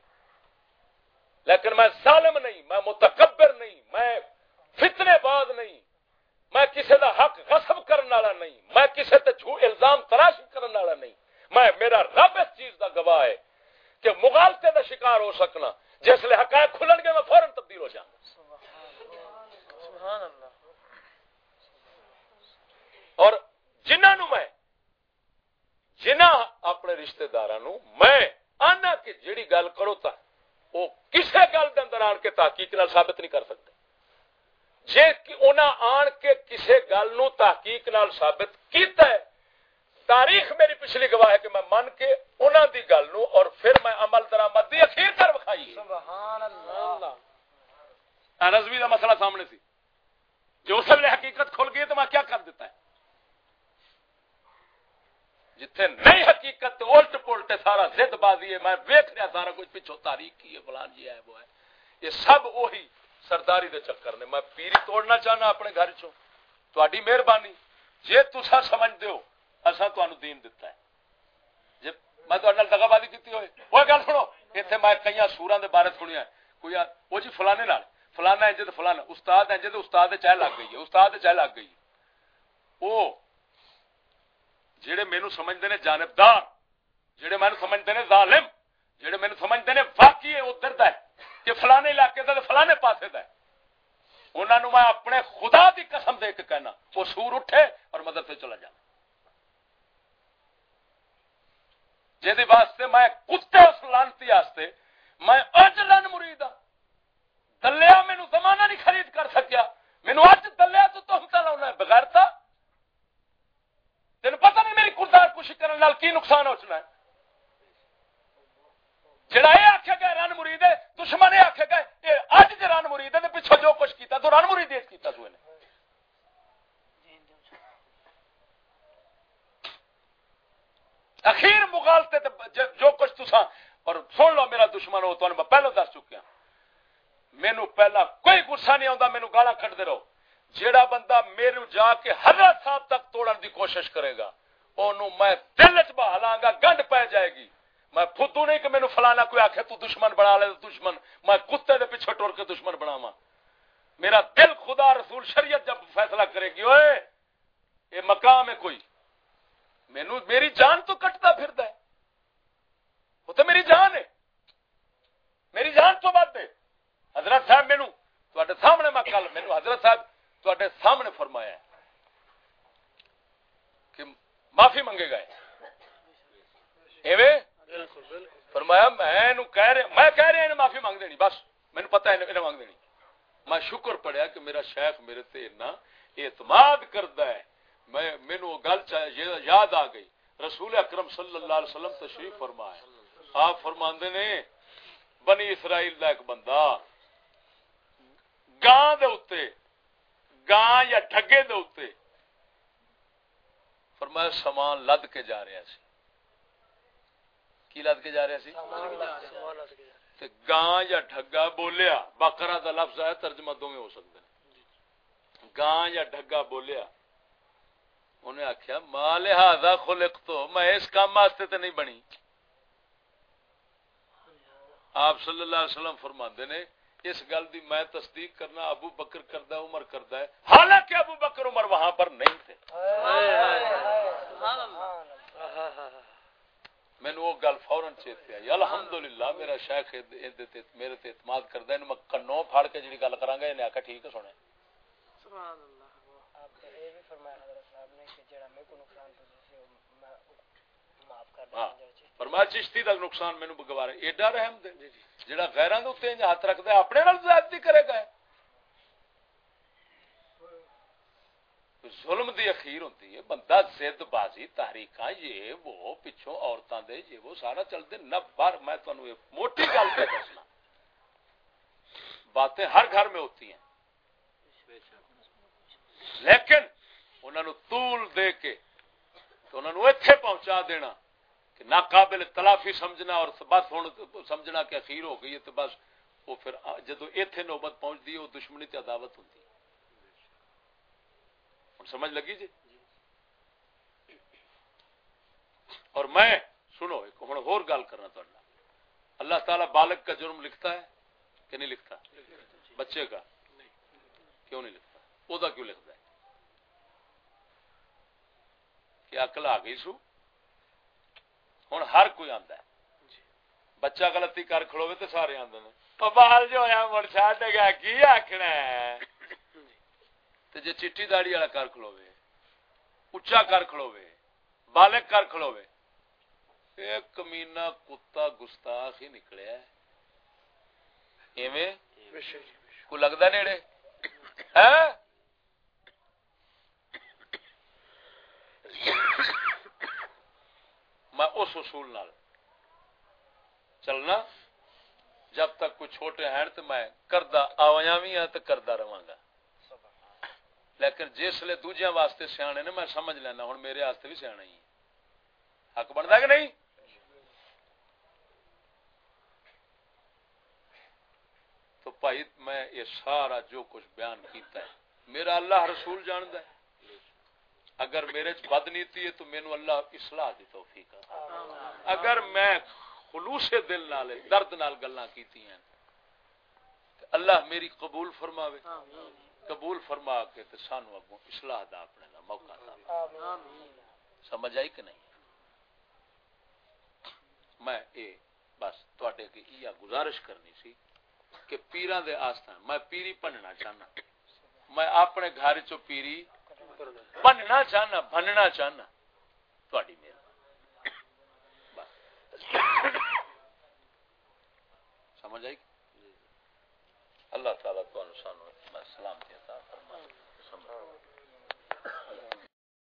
لیکن میں ظالم نہیں، میں متکبر نہیں، میں فتنے باز نہیں۔ میں کسی دا حق غصب کرنے والا نہیں، میں کسی تے جھو الزام تراشی کرنے والا نہیں۔ میں، میرا رب اس چیز دا گواہ ہے کہ مغالطے دا شکار ہو سکنا۔ جس لیے حقائق کھلن گے میں فوراً تبدیل ہو جانا اور جنہوں نو میں جنہ اپنے رشتہ دار میں آنا کہ جیڑی گل کرو تا، وہ کسے گل دے اندر آن کے تحقیق نال ثابت نہیں کر سکتے جے انہاں آن کے کسے گل نو تحقیق نال ثابت کیتا ہے تاریخ میری پچھلی گواہ ہے کہ میں من کے انہوں دی گل نو اور پھر میں عمل درآمد دی اخیر کر بکھائی سبحان اللہ۔ رضوی کا مسئلہ سامنے سی۔ جو اس ویلے حقیقت کھل گئی تو میں کیا کر دیتا ہے؟ جتھے نہیں حقیقت الٹ پلٹ سارا زد بازی ہے۔ میں ویک رہا سارا کچھ پچھو تاریخ کی ہے فلان جی ہے وہ ہے۔ یہ سب وہی سرداری دے چکر نے۔ میں پیری توڑنا چاہنا اپنے گھر چو تاری مہربانی جی تسا سمجھ دو اصا دین دتا ہے۔ جی میں دگا بازی کی ہوئے۔ وہ گل سنو اتنے میں کئی سورا کے بارے سنیا کوئی وہ جی فلانے نال، فلانا انج تو فلانا، استاد انج تو استاد چاہ لگ گئی ہے، استاد چاہ لگ گئی وہ جہے مینو سمجھتے ہیں جانبدار جہے مینو سمجھتے ہیں ظالم جہے مینو سمجھتے ہیں باقی ادھر دا ہے۔ کہ فلانے علاقے کا فلانے پاسے دا ہے۔ انہوں میں اپنے خدا کی قسم دے کے کہنا، وہ سور اٹھے اور مدد سے چلا جانا۔ جہد واسطے میں کتے اس لانتی واسطے میں اج لن مرید ہوں دلیا مینو زمانہ نہیں خرید کر سکیا۔ مینو اج دلیا تو تم لاؤنا بغیرتا تین پتہ نہیں میری کردار کشی کرنے کی نقصان ہو چنا ہے۔ جڑا یہ آخیا گیا رن مرید ہے، دشمن یہ آخیا گیا اج جی رن مرید ہے پیچھے جو کچھ کیتا، تو رن مرید کیتا تو انہیں۔ اخیر مغالتے جو کچھ تسا اور سن لو میرا دشمن ہو تو میں پہلو دس چکیا ہاں۔ مینو پہلا کوئی گسا نہیں آتا مینو گالا کھڑتے رہو۔ جیڑا بندہ میرے جا کے حضرت صاحب تک توڑن دی کوشش کرے گا انہوں میں دل چ بہلا گا، گنڈ پی جائے گی۔ میں فدو نہیں کہ مینو فلانا کوئی آخے تو دشمن بنا لے دشمن، میں کتے دے پیچھے ٹور کے دشمن بناوا میرا دل خدا رسول شریعت جب فیصلہ کرے گی اوے یہ مقام ہے کوئی۔ مینو، میری جان تو کٹتا پھر وہ تو میری جان ہے۔ میری جان تو بات ہے۔ حضرت صاحب مینو تے سامنے میں کل مینو، حضرت صاحب تے سامنے فرمایا ہے کہ معافی منگے گئے۔ ایویں؟ فرمایا میں کہہ رہا میں کہہ رہا معافی مانگ دینی بس مینو پتا ہے مانگ دینی میں شکر پڑیا کہ میرا شیخ میرے تے اتنا اعتماد کردا ہے میں مینو گل یاد آ گئی رسول اکرم صلی اللہ علیہ وسلم تشریف فرمایا آپ فرماندے نے بنی اسرائیل دا ایک بندہ گاں دے اتے گاں یا ٹھگے دے اتے فرمایا سامان لد کے جا رہا سی کی لد کے جا رہا سی؟ گاں یا ڈگا بولیا باقرا دا لفظ ہے ترجمہ دو میں ہو سکتے ہیں۔ گاں یا ڈگا بولیا انہیں آخیا ماں لہذا خلق تو میں اس کام واسطے تو نہیں بنی۔ آپ صلی اللہ علیہ وسلم فرماندے نے اس گل دی میں تصدیق کرنا ابو بکر کردا عمر کردا ہے۔ حالانکہ ابو بکر عمر وہاں پر نہیں تھے۔ میں وہ گل فورن چیتے آئی۔ الحمدللہ میرا شیخ میرے تے اعتماد کردا ہے میں کنوں پھاڑ کے جڑی گل کراں گا انہیں آکھا ٹھیک ہے سنے سبحان اللہ آپ نے یہ بھی فرمایا حضرت صاحب نے کہ جڑا میں کو نقصان پہنچے میں معاف کر دوں فرمایا چشتی دا نقصان مینوں بگوارے ایڈا رحم دے جڑا غیراں دے اوتے ہاتھ رکھدا ہے اپنے نال زیادتی کرے گا ظلم دی اخیر ہوتی ہے، بندہ زد بازی تحریک یہ وہ پچھوں عورتوں دے، یہ وہ سارا چلتے نہ بار میں تمہیں موٹی گل پہ دسنا۔ باتیں ہر گھر میں ہوتی ہیں۔ لیکن انہوں نے طول دے کے تو انہوں نے اتنے پہنچا دینا کہ ناقابل تلافی سمجھنا اور بس ہوں سمجھنا کہ اخیر ہو گئی ہے تو بس وہ پھر جدو اتنے نوبت پہنچتی ہے، وہ دشمنی تے عداوت ہوتی ہے۔ سمجھ لگی جی؟ اور میں، سنو، ایک ہوں اور گل کرنا تا اللہ تعالی بالک کا جرم لکھتا ہے کہ نہیں لکھتا؟ بچے کا۔ کیوں نہیں لکھتا؟ وہ کیوں لکھتا ہے؟ کہ اکل آ گئی سو۔ ہوں، ہر کوئی آتا ہے۔ بچہ غلطی کر کھڑوے تو سارے آدھے بال جو ہوا مڑ چڈ گیا کی آخنا ہے؟ جی چیٹی داڑی والا کر کھلوے اچا کر کھلوے بالک کر کھلوے ایک کمینا کتا گستاخ ہی نکلیا کو لگتا نیڑے؟ میں اس اصول نال چلنا، جب تک کوئی چھوٹے ہیں تو میں کردہ آویا بھی ہاں تو کردہ رہا گا۔ لیکن جس لیے دوجہ واسطے سیانے نے میں سمجھ لینا، ہوں میرے واسطے بھی سیاح ہی حق بنتا کہ نہیں؟ تو بھائی میں یہ سارا جو کچھ بیان کیتا ہے، میرا اللہ رسول جاند ہے۔ اگر میرے بد نیتی ہے تو مینو اللہ اصلاح دی توفیق اگر میں خلوص دل نال، درد نال گلا کیتی ہیں اللہ میری قبول فرماوے۔ آمین قبول فرما کے تے سانو اگوں اصلاح دا اپنے دا موقع دا۔ سمجھ آئی کہ نہیں؟ میں اے بس تواڈے کی یہ گزارش کرنی سی کہ پیراں دے آستان میں پیری پننا چاہنا۔ میں اپنے گھر چو پیری بننا چاہنا بننا چاہنا۔ تواڈی میرا سمجھ آئی؟ اللہ تعالیٰ سانو میں سلام فرمائے